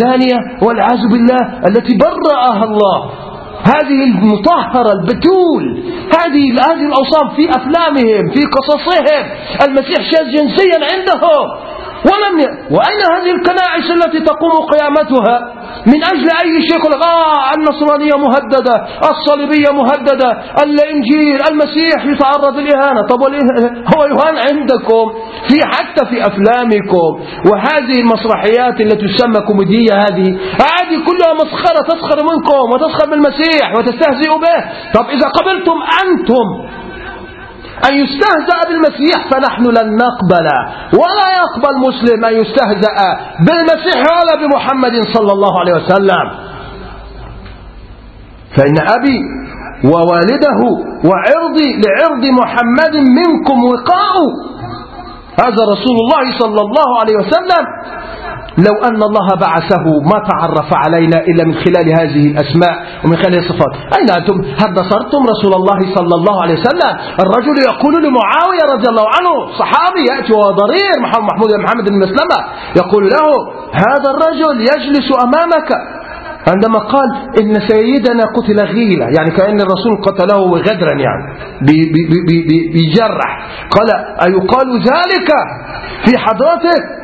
زانية والعياذ بالله التي برأها الله. هذه المطهرة البتول هذه هذه الأوصاف في أفلامهم في قصصهم. المسيح شاذ جنسيا عندهم. ولم ي... وأين هذه الكنائس التي تقوم قيامتها؟ من أجل أي شيء يقول آه النصرانية مهددة الصليبية مهددة الإنجيل المسيح يتعرض للإهانة طب هو يهان عندكم في حتى في أفلامكم. وهذه المسرحيات التي تسمى كوميدية هذه هذه كلها مسخرة تسخر منكم وتسخر بالمسيح وتستهزئ به. طب إذا قبلتم أنتم أن يستهزأ بالمسيح فنحن لن نقبل. ولا يقبل مسلم أن يستهزأ بالمسيح ولا بمحمد صلى الله عليه وسلم. فإن أبي ووالده وعرضي لعرض محمد منكم وقاء هذا رسول الله صلى الله عليه وسلم. لو أن الله بعثه ما تعرف علينا إلا من خلال هذه الأسماء ومن خلال الصفات. أين أنتم؟ هل نصرتم رسول الله صلى الله عليه وسلم؟ الرجل يقول لمعاوية رضي الله عنه صحابي يأتي وهو ضرير محمد محمود محمد بن مسلمة يقول له هذا الرجل يجلس أمامك. عندما قال إن سيدنا قتل غيلة. يعني كأن الرسول قتله غدرا يعني بيجرح قال أيقال ذلك في حضرتك؟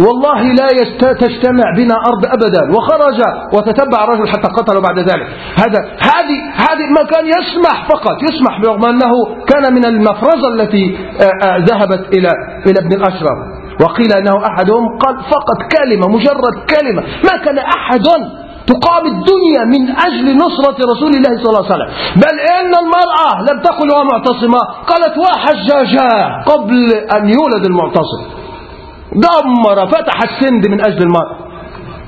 والله لا تجتمع بنا أرض أبدا. وخرج وتتبع الرجل حتى قتله بعد ذلك. هذا هذه هذه ما كان يسمح فقط. يسمح برغم أنه كان من المفرزة التي آه، آه، ذهبت إلى إلى ابن الأشرف. وقيل أنه أحدهم قال فقط كلمة مجرد كلمة. ما كان أحد تقام الدنيا من أجل نصرة رسول الله صلى الله عليه وسلم. بل إن المرأة لم تقل ومعتصمة قالت وحجاجاه قبل أن يولد المعتصم. دمر فتح السند من أجل المرء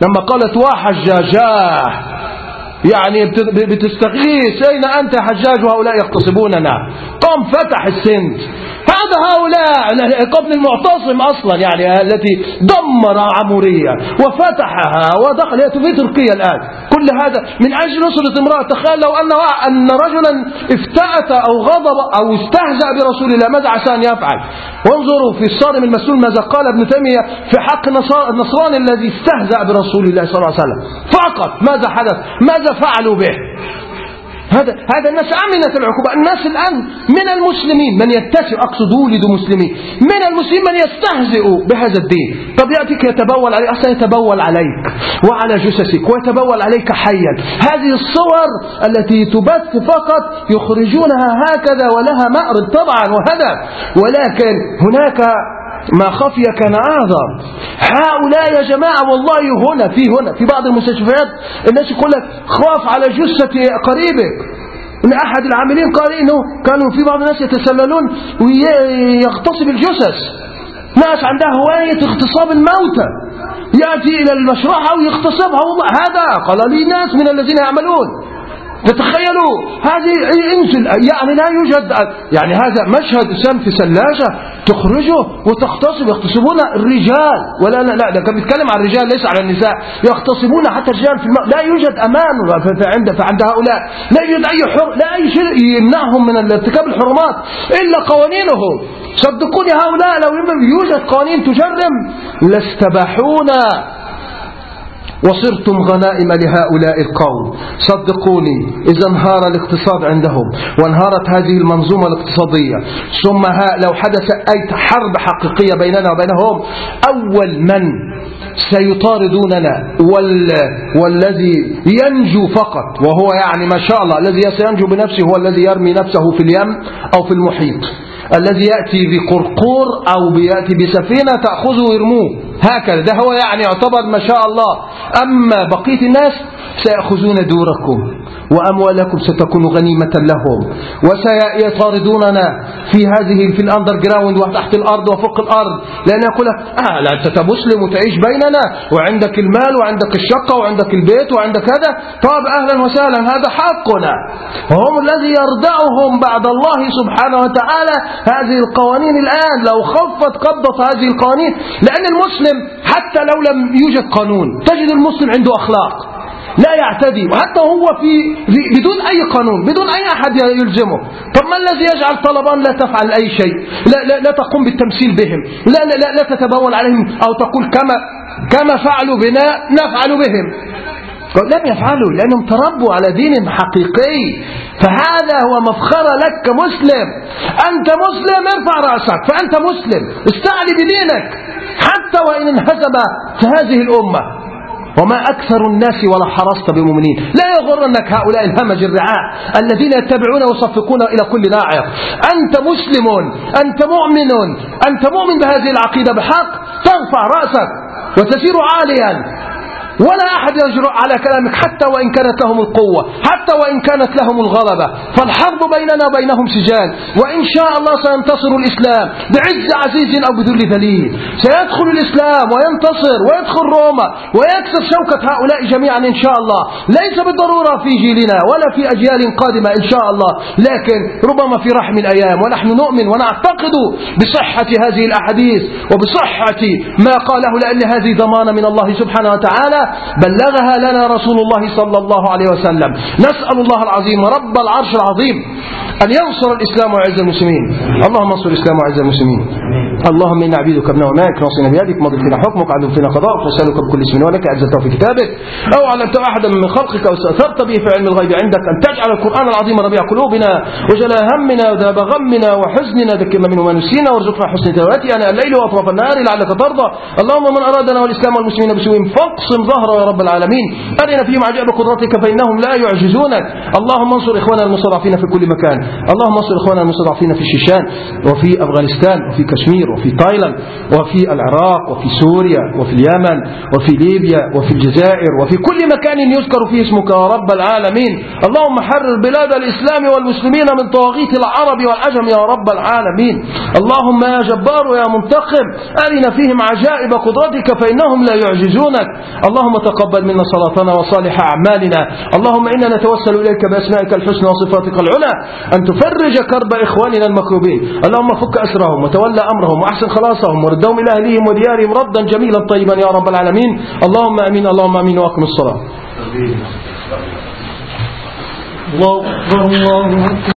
لما قالت وحجاجاه يعني بتستغيث أين أنت حجاج وهؤلاء يغتصبوننا؟ قام فتح السند. هذا هؤلاء قبل المعتصم أصلا يعني التي دمر عمورية وفتحها ودخل في تركيا الآن. كل هذا من أجل نصرة امرأة. تخيل لو أن أن رجلا افتأت أو غضب أو استهزأ برسول الله ماذا عسى أن يفعل؟ وانظروا في الصارم المسؤول ماذا قال ابن تيمية في حق النصراني الذي استهزأ برسول الله صلى الله عليه وسلم. فقط ماذا حدث؟ ماذا فعلوا به؟ هذا هذا الناس أمنت العقوبة. الناس الآن من المسلمين من يتسع أقصد ولد مسلمين من المسلمين من يستهزئ بهذا الدين. طب يأتيك يتبول عليك أصلا يتبول عليك وعلى جثثك ويتبول عليك حيا. هذه الصور التي تبث فقط يخرجونها هكذا ولها مأرب طبعا وهدف ولكن هناك ما خفي كان أعظم هؤلاء يا جماعة والله هنا في هنا في بعض المستشفيات الناس يقول لك خاف على جثة قريبك. إن أحد العاملين قال إنه كانوا في بعض الناس يتسللون ويغتصب الجثث. ناس عندها هواية اغتصاب الموتى. يأتي إلى المشرحة ويغتصبها. هذا قال لي ناس من الذين يعملون. تتخيلوا هذه يعني لا يوجد يعني هذا مشهد سم في سلاجة تخرجه وتغتصب يغتصبون الرجال ولا لا لا ده كان بيتكلم عن الرجال ليس على النساء يغتصبون حتى الرجال في لا يوجد أمان عند فعند هؤلاء لا يوجد أي حر لا أي شيء يمنعهم من ارتكاب الحرمات إلا قوانينهم صدقوني هؤلاء لو يوجد قوانين تجرم لاستباحونا. وصرتم غنائم لهؤلاء القوم. صدقوني إذا انهار الاقتصاد عندهم وانهارت هذه المنظومة الاقتصادية ثم لو حدث أي حرب حقيقية بيننا وبينهم أول من سيطاردوننا وال... والذي ينجو فقط وهو يعني ما شاء الله الذي سينجو بنفسه هو الذي يرمي نفسه في اليم أو في المحيط. الذي يأتي بقرقور أو بيأتي بسفينة تأخذه ويرموه هكذا. ده هو يعني يعتبر ما شاء الله. أما بقية الناس سيأخذون دوركم وأموالكم ستكون غنيمة لهم وسيطاردوننا في هذه في الأندر جراوند وتحت الأرض وفوق الأرض. لأن يقول لك آه لا أنت مسلم وتعيش بيننا وعندك المال وعندك الشقة وعندك البيت وعندك هذا. طب أهلا وسهلا هذا حقنا. هم الذي يردعهم بعد الله سبحانه وتعالى هذه القوانين الآن. لو خفت قبضة هذه القوانين لأن المسلم حتى لو لم يوجد قانون. تجد المسلم عنده أخلاق. لا يعتدي. وحتى هو في بدون أي قانون بدون أي أحد يلزمه. طب ما الذي يجعل طلبان لا تفعل أي شيء؟ لا, لا, لا تقوم بالتمثيل بهم. لا, لا, لا, لا تتبول عليهم أو تقول كما كما فعلوا بنا نفعل بهم. لم يفعلوا لأنهم تربوا على دين حقيقي. فهذا هو مفخرة لك كمسلم. أنت مسلم ارفع رأسك. فأنت مسلم استعلي بدينك. حتى وإن انهزم هذه الأمة. وما أكثر الناس ولا حرصت بمؤمنين. لا يغرنك هؤلاء الهمج الرعاء الذين يتبعون ويصفقون إلى كل ناعق أنت مسلم أنت مؤمن أنت مؤمن بهذه العقيدة بحق. ترفع رأسك وتسير عاليا. ولا أحد يجرؤ على كلامك حتى وإن كانت لهم القوة حتى وإن كانت لهم الغلبة. فالحرب بيننا وبينهم سجال وإن شاء الله سينتصر الإسلام بعز عزيز أو بذل ذليل. سيدخل الإسلام وينتصر ويدخل روما ويكسر شوكة هؤلاء جميعا إن شاء الله. ليس بالضرورة في جيلنا ولا في أجيال قادمة إن شاء الله لكن ربما في رحم الأيام. ونحن نؤمن ونعتقد بصحة هذه الأحاديث وبصحة ما قاله لأن هذه ضمانة من الله سبحانه وتعالى. بلغها لنا رسول الله صلى الله عليه وسلم. نسأل الله العظيم رب العرش العظيم. أن ينصر الإسلام ويعز المسلمين. اللهم انصر الإسلام ويعز المسلمين. اللهم إنا عبيدك ابن وناك ناصينا بيدك ماضي فينا حكمك عدل فينا قضاءك نسألك بكل اسم ولك عزته في كتابك. أو علمت أحدا من خلقك أو استأثرت به في علم الغيب عندك أن تجعل القرآن العظيم ربيع قلوبنا وجلاء همنا وذهب غمنا وحزننا ذكرنا منه ما نسينا وارزقنا حسن تلاوته أنا الليل وأطراف النهار لعلك ترضى. اللهم من أرادنا والإسلام والمسلمين بسوء فاقسم ظهره يا رب العالمين. أرنا فيهم عجائب قدرتك فإنهم لا يعجزونك. اللهم انصر إخواننا المستضعفين في كل مكان. اللهم انصر إخواننا المستضعفين في الشيشان وفي أفغانستان وفي كشمير وفي تايلاند وفي العراق وفي سوريا وفي اليمن وفي ليبيا وفي الجزائر وفي كل مكان يذكر فيه اسمك يا رب العالمين. اللهم حرر بلاد الإسلام والمسلمين من طواغيت العرب والعجم يا رب العالمين. اللهم يا جبار يا منتقم أرنا فيهم عجائب قدرتك فإنهم لا يعجزونك. اللهم تقبل منا صلاتنا وصالح أعمالنا. اللهم إنا نتوسل إليك بأسمائك الحسنى وصفاتك العلى. أن تفرج كرب إخواننا المكروبين. اللهم فك أسرهم وتولى أمرهم وأحسن خلاصهم وردهم إلى أهليهم وديارهم ردا جميلا طيبا يا رب العالمين. اللهم أمين اللهم أمين وأقم الصلاة. الله الله